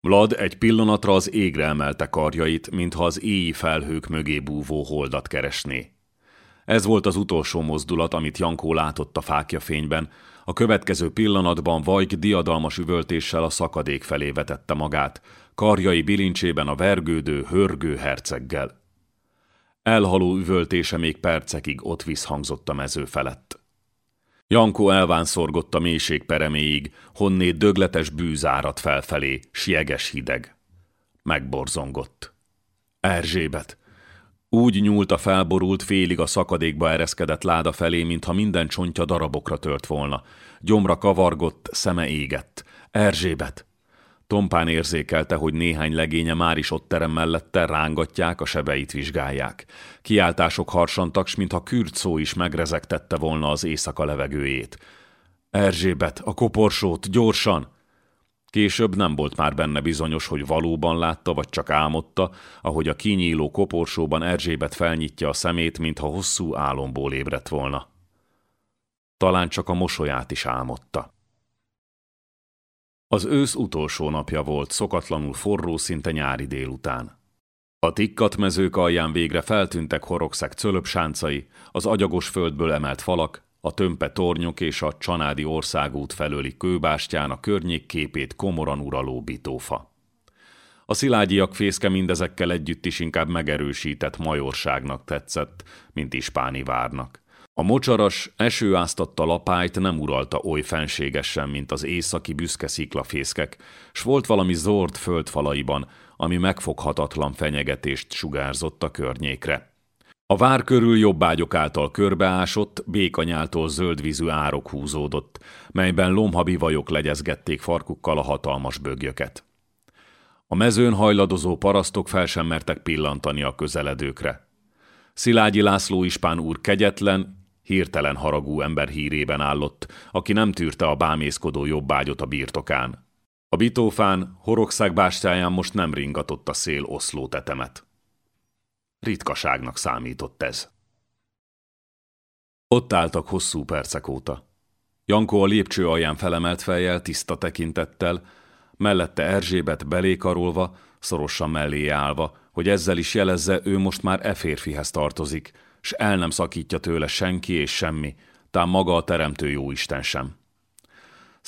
Vlad egy pillanatra az égre emelte karjait, mintha az éji felhők mögé búvó holdat keresné. Ez volt az utolsó mozdulat, amit Jankó látott a fákja fényben, a következő pillanatban Vajk diadalmas üvöltéssel a szakadék felé vetette magát, karjai bilincsében a vergődő, hörgő herceggel. Elhaló üvöltése még percekig ott visszhangzott a mező felett. Jankó elvánszorgott a mélység pereméig, honnét dögletes bűzárat felfelé, sieges hideg. Megborzongott. Erzsébet! Úgy nyúlt a felborult, félig a szakadékba ereszkedett láda felé, mintha minden csontja darabokra tört volna. Gyomra kavargott, szeme égett. Erzsébet! Tompán érzékelte, hogy néhány legénye már is ott terem mellette, rángatják, a sebeit vizsgálják. Kiáltások harsantak, s mintha kürt szó is megrezegtette volna az éjszaka levegőjét. Erzsébet, a koporsót, gyorsan! Később nem volt már benne bizonyos, hogy valóban látta, vagy csak álmodta, ahogy a kinyíló koporsóban Erzsébet felnyitja a szemét, mintha hosszú álomból ébredt volna. Talán csak a mosolyát is álmodta. Az ősz utolsó napja volt, szokatlanul forró, szinte nyári délután. A tikkat mezők alján végre feltűntek horogszeg cölöpsáncai, az agyagos földből emelt falak, a tömpe tornyok és a csanádi országút felőli kőbástyán a környék képét komoran uraló bitófa. A szilágyiak fészke mindezekkel együtt is inkább megerősített majorságnak tetszett, mint ispáni várnak. A mocsaras, esőáztatta lapályt nem uralta oly fenségesen, mint az északi büszke sziklafészkek, s volt valami zord földfalaiban, ami megfoghatatlan fenyegetést sugárzott a környékre. A vár körül jobbágyok által körbeásott, békanyáltól zöldvízű árok húzódott, melyben lomhabivajok legyezgették farkukkal a hatalmas bögyöket. A mezőn hajladozó parasztok fel sem mertek pillantani a közeledőkre. Szilágyi László ispán úr kegyetlen, hirtelen haragú ember hírében állott, aki nem tűrte a bámészkodó jobbágyot a birtokán. A bitófán, horogszág bástyáján most nem ringatott a szél oszló tetemet. Ritkaságnak számított ez. Ott álltak hosszú percek óta. Jankó a lépcső alján felemelt fejjel, tiszta tekintettel, mellette Erzsébet belékarolva, szorosan mellé állva, hogy ezzel is jelezze, ő most már e férfihez tartozik, s el nem szakítja tőle senki és semmi, tám maga a teremtő jóisten sem.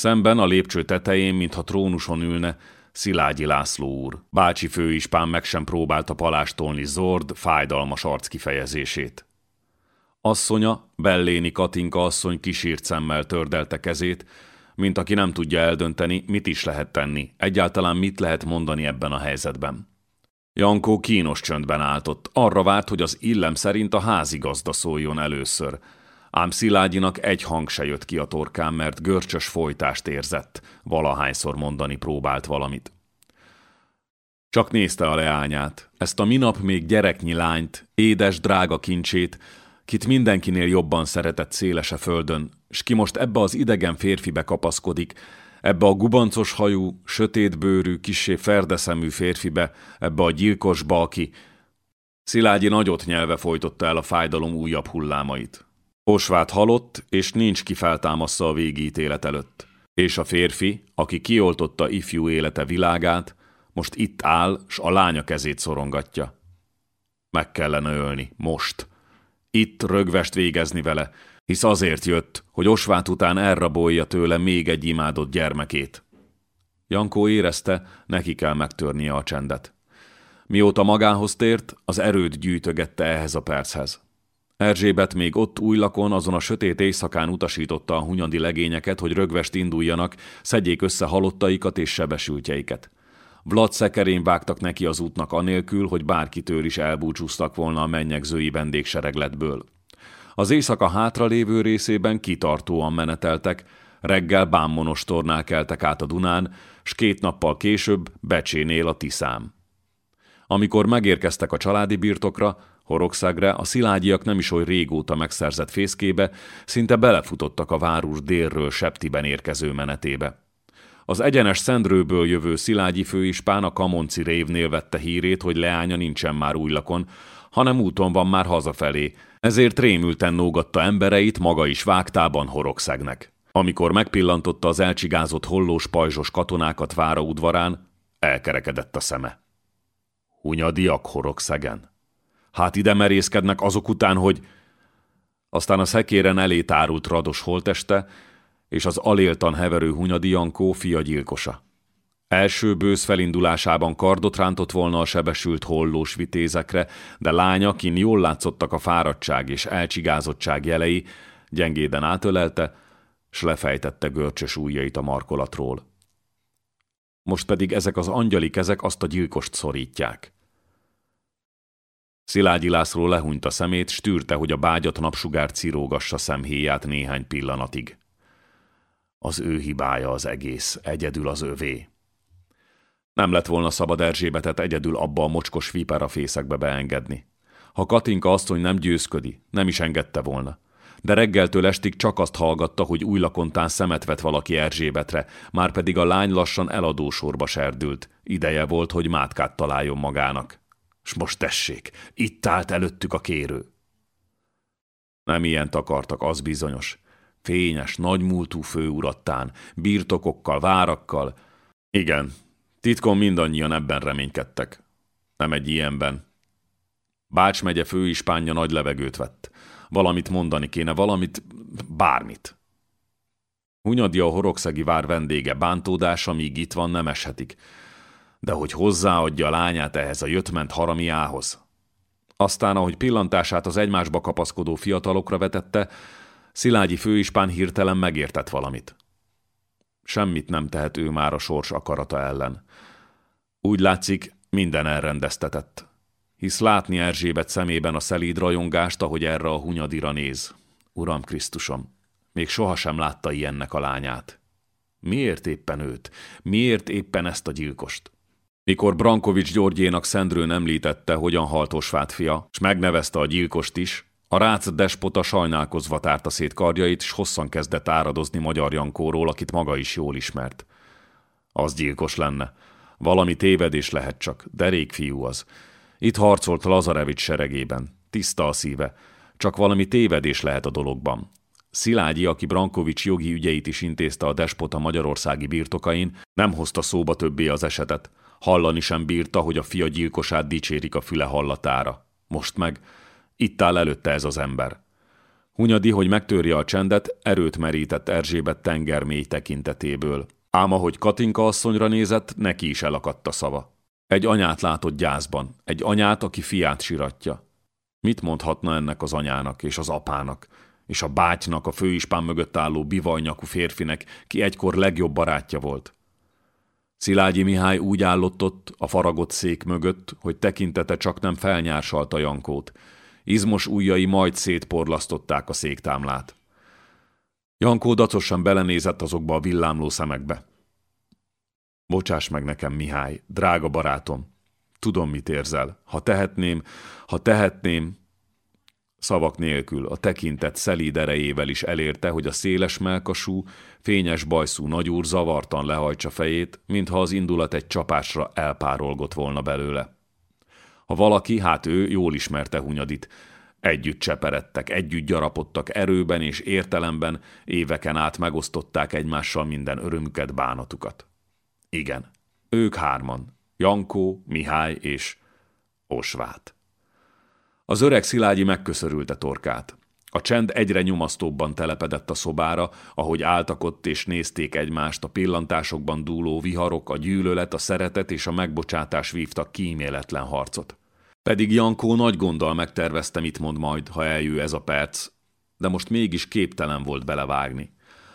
Szemben a lépcső tetején, mintha trónuson ülne, Szilágyi László úr. Bácsi főispán meg sem próbálta palástolni Zord fájdalmas arc kifejezését. Asszonya, Belléni Katinka asszony kisírt szemmel tördelte kezét, mint aki nem tudja eldönteni, mit is lehet tenni, egyáltalán mit lehet mondani ebben a helyzetben. Jankó kínos csöndben álltott, arra várt, hogy az illem szerint a házigazda szóljon először, ám Szilágyinak egy hang se jött ki a torkán, mert görcsös folytást érzett, valahányszor mondani próbált valamit. Csak nézte a leányát, ezt a minap még gyereknyi lányt, édes, drága kincsét, kit mindenkinél jobban szeretett szélese földön, s ki most ebbe az idegen férfibe kapaszkodik, ebbe a gubancos hajú, sötétbőrű, kissé ferdeszemű férfibe, ebbe a gyilkosba, aki... Szilágyi nagyot nyelve folytotta el a fájdalom újabb hullámait. Osvát halott, és nincs ki feltámassza a végítélet előtt. És a férfi, aki kioltotta ifjú élete világát, most itt áll, s a lánya kezét szorongatja. Meg kellene ölni, most. Itt rögvest végezni vele, hisz azért jött, hogy Osvát után elrabolja tőle még egy imádott gyermekét. Jankó érezte, neki kell megtörnie a csendet. Mióta magához tért, az erőt gyűjtögette ehhez a perchez. Erzsébet még ott újlakon, azon a sötét éjszakán utasította a hunyadi legényeket, hogy rögvest induljanak, szedjék össze halottaikat és sebesültjeiket. Vlad szekerén vágtak neki az útnak anélkül, hogy bárkitől is elbúcsúztak volna a mennyegzői vendégseregletből. Az éjszaka hátralévő részében kitartóan meneteltek, reggel bámmonostornál keltek át a Dunán, s két nappal később Becsénél a Tiszám. Amikor megérkeztek a családi birtokra, Horogszegre a szilágyiak nem is oly régóta megszerzett fészkébe, szinte belefutottak a várus délről Septiben érkező menetébe. Az egyenes Szendrőből jövő Szilágyi főispán a Kamonci révnél vette hírét, hogy leánya nincsen már újlakon, hanem úton van már hazafelé, ezért rémülten nógatta embereit maga is vágtában Horogszegnek. Amikor megpillantotta az elcsigázott hollós pajzsos katonákat vára udvarán, elkerekedett a szeme. Hunyadiak Horogszegen. Hát ide merészkednek azok után, hogy... Aztán a szekéren elé tárult rados holteste, és az aléltan heverő Hunyadi Jankó fia gyilkosa. Első bősz felindulásában kardot rántott volna a sebesült hollós vitézekre, de lánya, kin jól látszottak a fáradtság és elcsigázottság jelei, gyengéden átölelte, s lefejtette görcsös ujjait a markolatról. Most pedig ezek az angyali kezek azt a gyilkost szorítják. Szilágyi László lehúnyt szemét, s tűrte, hogy a bágyat napsugár cirógassa szemhéját néhány pillanatig. Az ő hibája az egész, egyedül az övé. Nem lett volna szabad Erzsébetet egyedül abba a mocskos fészekbe beengedni. Ha Katinka asszony nem győzködi, nem is engedte volna. De reggeltől estig csak azt hallgatta, hogy új lakontán szemet vet valaki Erzsébetre, már pedig a lány lassan eladósorba serdült. Ideje volt, hogy mátkát találjon magának. S most tessék, itt állt előttük a kérő. Nem ilyen akartak, az bizonyos. Fényes, nagymúltú főurattán, birtokokkal, várakkal. Igen, titkon mindannyian ebben reménykedtek. Nem egy ilyenben. Bács megye főispánja nagy levegőt vett. Valamit mondani kéne, valamit, bármit. Hunyadi a horogszegi vár vendége, bántódása, míg itt van, nem eshetik de hogy hozzáadja a lányát ehhez a jöttment haramiához. Aztán, ahogy pillantását az egymásba kapaszkodó fiatalokra vetette, Szilágyi főispán hirtelen megértett valamit. Semmit nem tehet ő már a sors akarata ellen. Úgy látszik, minden elrendeztetett. Hisz látni Erzsébet szemében a szelíd rajongást, ahogy erre a hunyadira néz. Uram Krisztusom, még sohasem látta ilyennek a lányát. Miért éppen őt? Miért éppen ezt a gyilkost? Mikor Brankovics Györgyénak Szendrőn említette, hogyan halt Osvát fia, és megnevezte a gyilkost is, a rác despota sajnálkozva tárta szét karjait, és hosszan kezdett áradozni Magyar Jankóról, akit maga is jól ismert. Az gyilkos lenne. Valami tévedés lehet csak, derék fiú az. Itt harcolt Lazarevics seregében. Tiszta a szíve. Csak valami tévedés lehet a dologban. Szilágyi, aki Brankovics jogi ügyeit is intézte a despota magyarországi birtokain, nem hozta szóba többé az esetet. Hallani sem bírta, hogy a fia gyilkosát dicsérik a füle hallatára. Most meg itt áll előtte ez az ember. Hunyadi, hogy megtörje a csendet, erőt merített Erzsébet tenger mély tekintetéből. Ám ahogy Katinka asszonyra nézett, neki is elakadt a szava. Egy anyát látott gyászban, egy anyát, aki fiát siratja. Mit mondhatna ennek az anyának és az apának, és a bátynak, a főispán mögött álló bivajnyakú férfinek, ki egykor legjobb barátja volt? Szilágyi Mihály úgy állott ott, a faragott szék mögött, hogy tekintete csak nem felnyársalta Jankót. Izmos ujjai majd szétporlasztották a széktámlát. Jankó dacosan belenézett azokba a villámló szemekbe. Bocsáss meg nekem, Mihály, drága barátom. Tudom, mit érzel. Ha tehetném, ha tehetném... Szavak nélkül a tekintet szelíd erejével is elérte, hogy a széles melkasú, fényes bajszú nagyúr zavartan lehajtsa fejét, mintha az indulat egy csapásra elpárolgott volna belőle. Ha valaki, hát ő jól ismerte Hunyadit. Együtt cseperedtek, együtt gyarapodtak erőben és értelemben, éveken át megosztották egymással minden örömüket, bánatukat. Igen, ők hárman, Jankó, Mihály és Osvát. Az öreg Szilágyi megköszörülte torkát. A csend egyre nyomasztóbban telepedett a szobára, ahogy álltak ott és nézték egymást, a pillantásokban dúló viharok, a gyűlölet, a szeretet és a megbocsátás vívtak kíméletlen harcot. Pedig Jankó nagy gonddal megtervezte, mit mond majd, ha eljő ez a perc, de most mégis képtelen volt belevágni.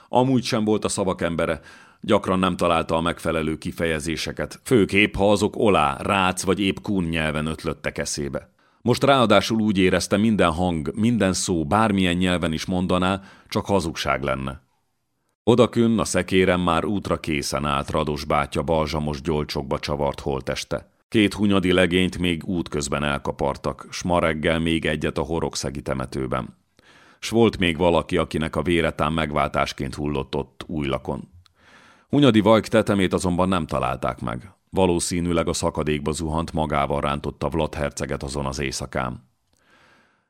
Amúgy sem volt a szavak embere, gyakran nem találta a megfelelő kifejezéseket, főképp, ha azok olá, rác vagy épp kún nyelven ötlöttek eszébe. Most ráadásul úgy érezte, minden hang, minden szó, bármilyen nyelven is mondaná, csak hazugság lenne. Odakün a szekéren már útra készen állt Rados bátya balzsamos gyolcsokba csavart holteste. Két hunyadi legényt még útközben elkapartak, s ma reggel még egyet a horogszegi temetőben. S volt még valaki, akinek a véretán megváltásként hullott ott újlakon. Hunyadi vajk tetemét azonban nem találták meg. Valószínűleg a szakadékba zuhant magával rántotta Vlad herceget azon az éjszakán.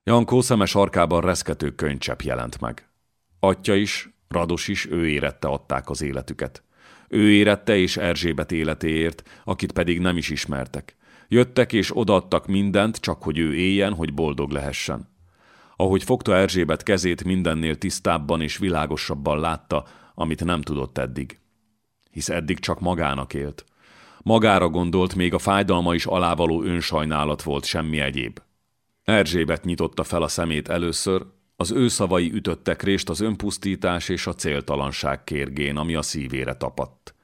Jankó szemes arkában reszkető könycsepp jelent meg. Atya is, Rados is ő érette adták az életüket. Ő érette és Erzsébet életéért, akit pedig nem is ismertek. Jöttek és odaadtak mindent, csak hogy ő éljen, hogy boldog lehessen. Ahogy fogta Erzsébet kezét, mindennél tisztábban és világosabban látta, amit nem tudott eddig. Hisz eddig csak magának élt. Magára gondolt, még a fájdalma is alávaló önsajnálat volt, semmi egyéb. Erzsébet nyitotta fel a szemét először, az ő szavai ütöttek rést az önpusztítás és a céltalanság kérgén, ami a szívére tapadt.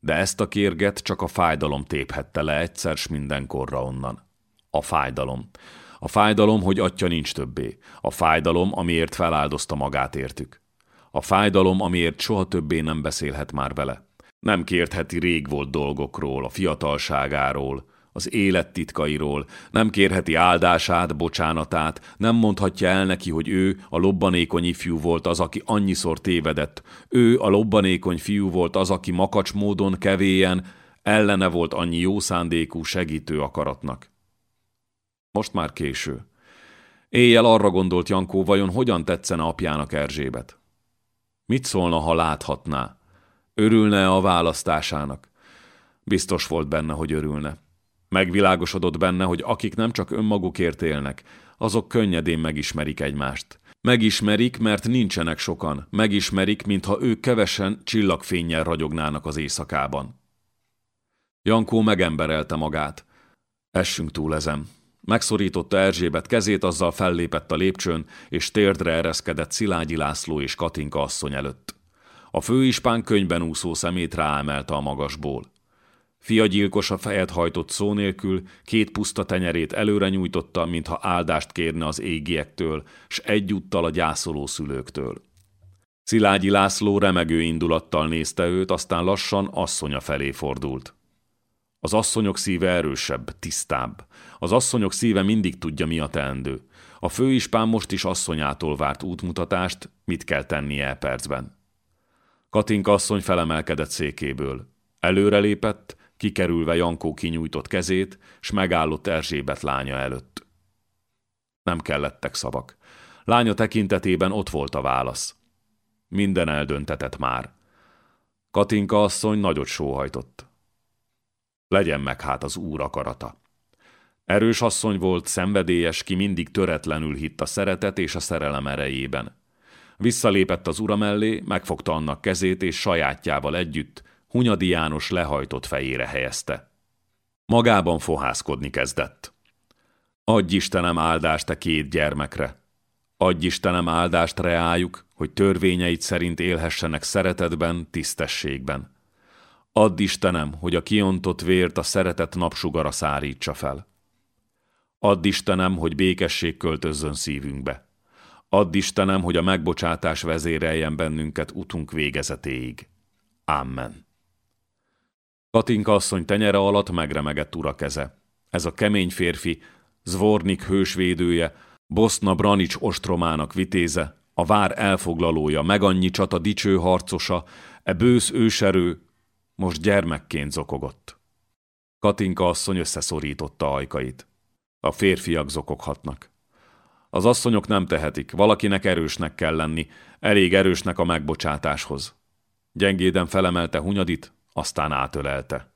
De ezt a kérget csak a fájdalom téphette le egyszer s mindenkorra onnan. A fájdalom. A fájdalom, hogy atya nincs többé. A fájdalom, amiért feláldozta magát értük. A fájdalom, amiért soha többé nem beszélhet már vele. Nem kértheti rég volt dolgokról, a fiatalságáról, az élet titkairól, nem kérheti áldását, bocsánatát, nem mondhatja el neki, hogy ő, a lobbanékony ifjú volt az, aki annyiszor tévedett, ő, a lobbanékony fiú volt az, aki makacs módon kevélyen, ellene volt annyi jó szándékú segítő akaratnak. Most már késő. Éjjel arra gondolt Jankó, vajon hogyan tetszene apjának Erzsébet. Mit szólna, ha láthatná? Örülne a választásának? Biztos volt benne, hogy örülne. Megvilágosodott benne, hogy akik nem csak önmagukért élnek, azok könnyedén megismerik egymást. Megismerik, mert nincsenek sokan. Megismerik, mintha ők kevesen csillagfénnyel ragyognának az éjszakában. Jankó megemberelte magát. Essünk túl ezen. Megszorította Erzsébet kezét, azzal fellépett a lépcsőn, és térdre ereszkedett Szilágyi László és Katinka asszony előtt. A főispán könyben úszó szemét ráemelte a magasból. Fia gyilkos a fejet hajtott szó nélkül, két puszta tenyerét előre nyújtotta, mintha áldást kérne az égiektől, s egyúttal a gyászoló szülőktől. Szilágyi László remegő indulattal nézte őt, aztán lassan asszonya felé fordult. Az asszonyok szíve erősebb, tisztább. Az asszonyok szíve mindig tudja, mi a teendő. A főispán most is asszonyától várt útmutatást, mit kell tennie e percben. Katinka asszony felemelkedett székéből. Előrelépett, kikerülve Jankó kinyújtott kezét, s megállott Erzsébet lánya előtt. Nem kellettek szavak. Lánya tekintetében ott volt a válasz. Minden eldöntetett már. Katinka asszony nagyot sóhajtott. Legyen meg hát az úr akarata. Erős asszony volt, szenvedélyes, ki mindig töretlenül hitt a szeretet és a szerelem erejében. Visszalépett az ura mellé, megfogta annak kezét, és sajátjával együtt Hunyadi János lehajtott fejére helyezte. Magában fohászkodni kezdett. Adj Istenem áldást a két gyermekre. Adj Istenem áldást reájuk, hogy törvényeit szerint élhessenek szeretetben, tisztességben. Add Istenem, hogy a kiontott vért a szeretet napsugara szárítsa fel. Add Istenem, hogy békesség költözzön szívünkbe. Add Istenem, hogy a megbocsátás vezéreljen bennünket utunk végezetéig. Amen. Katinka asszony tenyere alatt megremegett ura keze. Ez a kemény férfi, Zvornik hősvédője, Boszna Branics ostromának vitéze, a vár elfoglalója, meg annyi csata dicső harcosa, e bősz őserő, most gyermekként zokogott. Katinka asszony összeszorította ajkait. A férfiak zokoghatnak. Az asszonyok nem tehetik, valakinek erősnek kell lenni, elég erősnek a megbocsátáshoz. Gyengéden felemelte Hunyadit, aztán átölelte.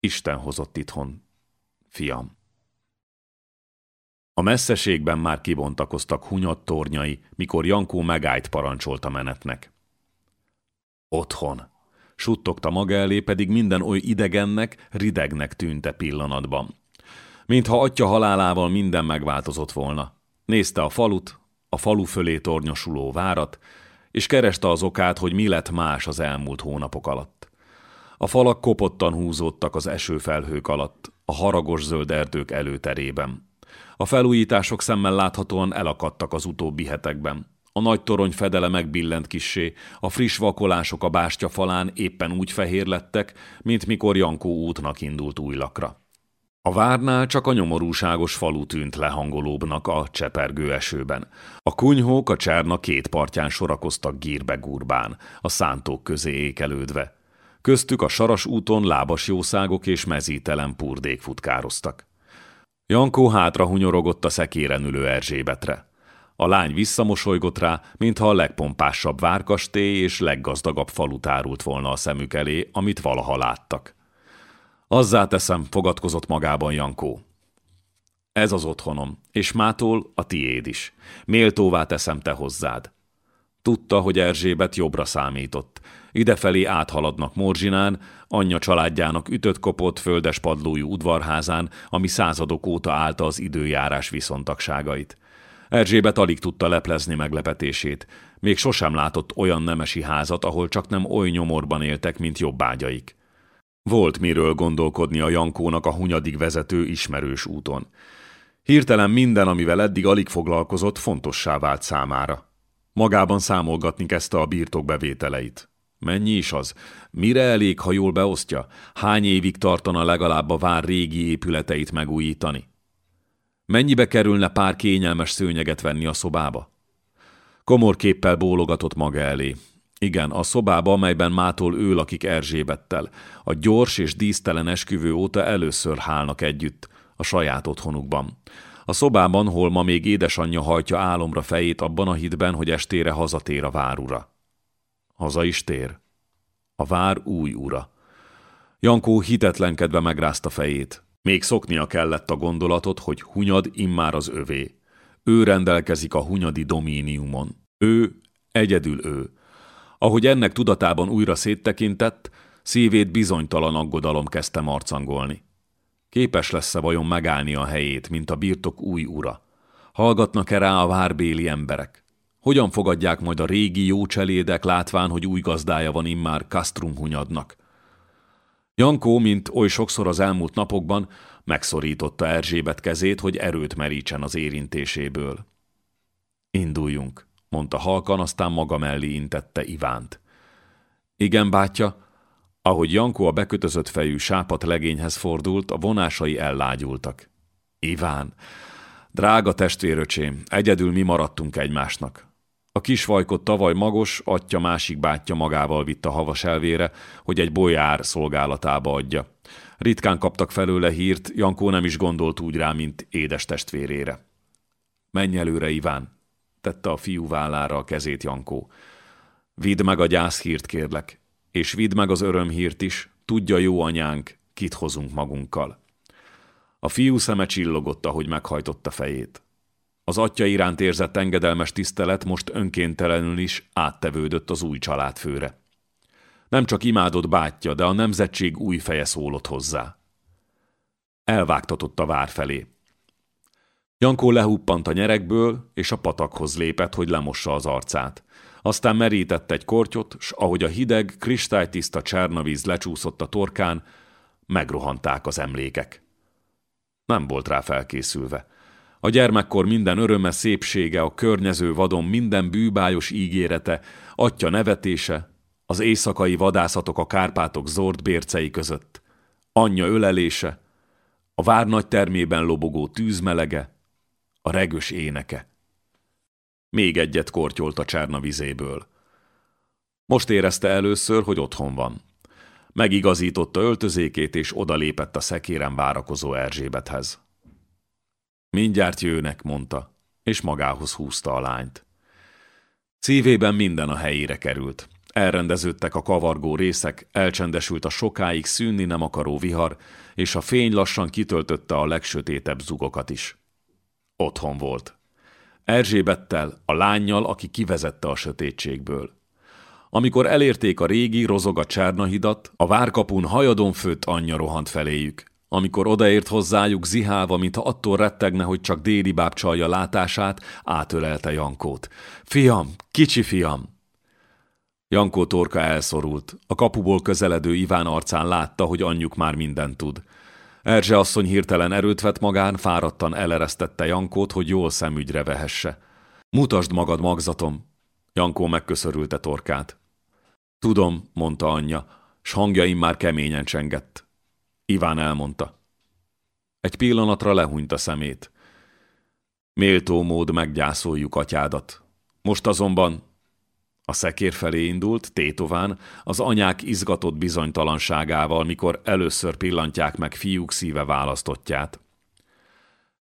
Isten hozott itthon, fiam. A messzeségben már kibontakoztak Hunyad tornyai, mikor Jankó megállt parancsolt a menetnek. Otthon. Suttogta maga elé, pedig minden oly idegennek, ridegnek tűnte pillanatban. Mintha atya halálával minden megváltozott volna. Nézte a falut, a falu fölé tornyosuló várat, és kereste az okát, hogy mi lett más az elmúlt hónapok alatt. A falak kopottan húzódtak az esőfelhők alatt, a haragos zöld erdők előterében. A felújítások szemmel láthatóan elakadtak az utóbbi hetekben. A nagy torony fedele megbillent kissé, a friss vakolások a bástya falán éppen úgy fehér lettek, mint mikor Jankó útnak indult újlakra. A várnál csak a nyomorúságos falu tűnt lehangolóbbnak a csepergő esőben. A kunyhók a csárna két partján sorakoztak gírbe-gurbán, a szántók közé ékelődve. Köztük a saras úton lábas jószágok és mezítelen purdék futkároztak. Jankó hátra hunyorogott a szekéren ülő Erzsébetre. A lány visszamosolygott rá, mintha a legpompásabb várkastély és leggazdagabb falu tárult volna a szemük elé, amit valaha láttak. Azzá teszem, fogadkozott magában Jankó. Ez az otthonom, és mától a tiéd is. Méltóvá teszem te hozzád. Tudta, hogy Erzsébet jobbra számított. Idefelé áthaladnak Morzsinán, anyja családjának ütött-kopott földes padlójú udvarházán, ami századok óta állta az időjárás viszontagságait. Erzsébet alig tudta leplezni meglepetését. Még sosem látott olyan nemesi házat, ahol csak nem oly nyomorban éltek, mint jobbágyaik. Volt miről gondolkodni a Jankónak a hunyadig vezető ismerős úton. Hirtelen minden, amivel eddig alig foglalkozott, fontossá vált számára. Magában számolgatni kezdte a birtok bevételeit. Mennyi is az? Mire elég, ha jól beosztja? Hány évig tartana legalább a vár régi épületeit megújítani? Mennyibe kerülne pár kényelmes szőnyeget venni a szobába? Komor képpel bólogatott maga elé. Igen, a szobába, amelyben mától ő lakik Erzsébettel. A gyors és dísztelen esküvő óta először hálnak együtt, a saját otthonukban. A szobában, hol ma még édesanyja hajtja álomra fejét abban a hitben, hogy estére hazatér a várura. Haza is tér. A vár új ura. Jankó hitetlenkedve megrázta fejét. Még szoknia kellett a gondolatot, hogy Hunyad immár az övé. Ő rendelkezik a hunyadi domíniumon. Ő, egyedül ő. Ahogy ennek tudatában újra széttekintett, szívét bizonytalan aggodalom kezdte marcangolni. Képes lesz-e vajon megállni a helyét, mint a birtok új ura? Hallgatnak-e rá a várbéli emberek? Hogyan fogadják majd a régi jó cselédek látván, hogy új gazdája van immár Kastrum hunyadnak? Jankó, mint oly sokszor az elmúlt napokban, megszorította Erzsébet kezét, hogy erőt merítsen az érintéséből. Induljunk, mondta halkan, aztán maga mellé intette Ivánt. Igen, bátya, ahogy Jankó a bekötözött fejű sápat legényhez fordult, a vonásai ellágyultak. Iván, drága testvéröcsém, egyedül mi maradtunk egymásnak. A kisvajkot tavaly magos, atya másik bátyja magával vitt a havas elvére, hogy egy bolyár szolgálatába adja. Ritkán kaptak felőle hírt, Jankó nem is gondolt úgy rá, mint édes testvérére. Menj előre, Iván, tette a fiú vállára a kezét Jankó. Vidd meg a gyászhírt, kérlek, és vidd meg az örömhírt is, tudja jó anyánk, kit hozunk magunkkal. A fiú szeme csillogott, ahogy meghajtotta fejét. Az atya iránt érzett engedelmes tisztelet most önkéntelenül is áttevődött az új családfőre. Nem csak imádott bátyja, de a nemzetség új feje szólott hozzá. Elvágtatott a vár felé. Jankó lehuppant a nyerekből, és a patakhoz lépett, hogy lemossa az arcát. Aztán merített egy kortyot, s ahogy a hideg, kristálytiszta csernavíz lecsúszott a torkán, megrohanták az emlékek. Nem volt rá felkészülve. A gyermekkor minden öröme, szépsége, a környező vadon minden bűbájos ígérete, atya nevetése, az éjszakai vadászatok a Kárpátok zord bércei között, anyja ölelése, a vár nagy termében lobogó tűzmelege, a regös éneke. Még egyet kortyolt a csárna vizéből. Most érezte először, hogy otthon van. Megigazította öltözékét, és odalépett a szekéren várakozó Erzsébethez. Mindjárt jőnek, mondta, és magához húzta a lányt. Szívében minden a helyére került. Elrendeződtek a kavargó részek, elcsendesült a sokáig szűnni nem akaró vihar, és a fény lassan kitöltötte a legsötétebb zugokat is. Otthon volt. Erzsébettel, a lányjal, aki kivezette a sötétségből. Amikor elérték a régi, rozoga csárnahidat, a várkapun hajadon főtt anyja rohant feléjük. Amikor odaért hozzájuk zihálva, mintha attól rettegne, hogy csak déli báb csalja látását, átölelte Jankót. Fiam, kicsi fiam! Jankó torka elszorult. A kapuból közeledő Iván arcán látta, hogy anyjuk már mindent tud. Erzse asszony hirtelen erőt vett magán, fáradtan eleresztette Jankót, hogy jól szemügyre vehesse. Mutasd magad, magzatom! Jankó megköszörülte torkát. Tudom, mondta anyja, s hangjaim már keményen csengett. Iván elmondta. Egy pillanatra lehúnyt a szemét. Méltó mód meggyászoljuk atyádat. Most azonban a szekér felé indult, tétován, az anyák izgatott bizonytalanságával, mikor először pillantják meg fiúk szíve választottját.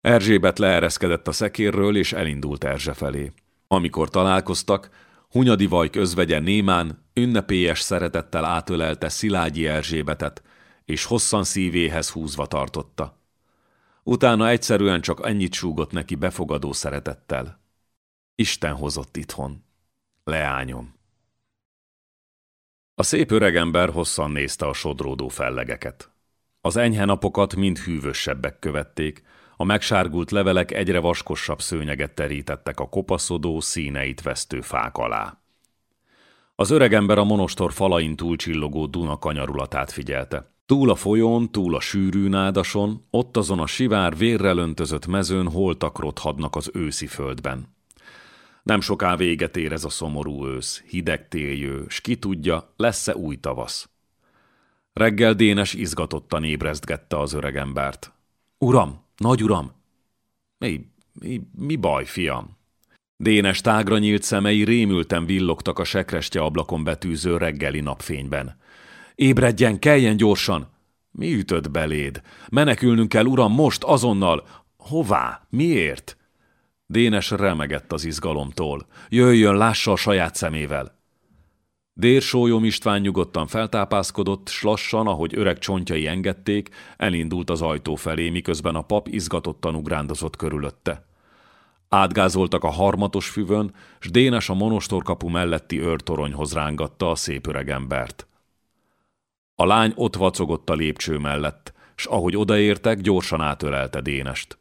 Erzsébet leereszkedett a szekérről, és elindult Erzse felé. Amikor találkoztak, Hunyadi Vajk özvegye Némán ünnepélyes szeretettel átölelte Szilágyi Erzsébetet, és hosszan szívéhez húzva tartotta. Utána egyszerűen csak ennyit súgott neki befogadó szeretettel. Isten hozott itthon. Leányom. A szép öregember hosszan nézte a sodródó fellegeket. Az enyhe napokat mind hűvösebbek követték, a megsárgult levelek egyre vaskosabb szőnyeget terítettek a kopaszodó, színeit vesztő fák alá. Az öregember a monostor falain túlcsillogó Duna kanyarulatát figyelte. Túl a folyón, túl a sűrű nádason, ott azon a sivár vérrel öntözött mezőn holtak rothadnak az őszi földben. Nem soká véget ér ez a szomorú ősz, hideg téljő, s ki tudja, lesz-e új tavasz. Reggel Dénes izgatottan ébreztgette az öregembert. Uram, nagy uram! Mi, mi, mi baj, fiam? Dénes tágra nyílt szemei rémülten villogtak a sekrestje ablakon betűző reggeli napfényben. Ébredjen, keljen gyorsan! Mi ütött beléd? Menekülnünk kell, uram, most, azonnal! Hová? Miért? Dénes remegett az izgalomtól. Jöjjön, lássa a saját szemével. Dérsólyom István nyugodtan feltápászkodott, s lassan, ahogy öreg csontjai engedték, elindult az ajtó felé, miközben a pap izgatottan ugrándozott körülötte. Átgázoltak a harmatos füvön, s Dénes a monostorkapu melletti őrtoronyhoz rángatta a szép öreg embert. A lány ott vacogott a lépcső mellett, s ahogy odaértek, gyorsan átölelte Dénest.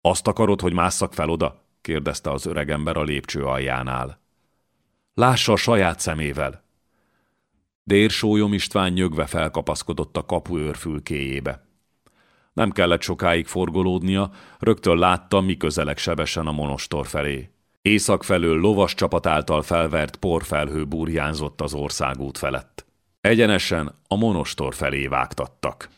Azt akarod, hogy másszak fel oda? kérdezte az öregember a lépcső aljánál. Lássa a saját szemével. Dérsólyom István nyögve felkapaszkodott a kapu őrfülkéjébe. Nem kellett sokáig forgolódnia, rögtön látta, mi közelek sebesen a monostor felé. Észak felől lovas csapat által felvert porfelhő burjánzott az országút felett. Egyenesen a monostor felé vágtattak.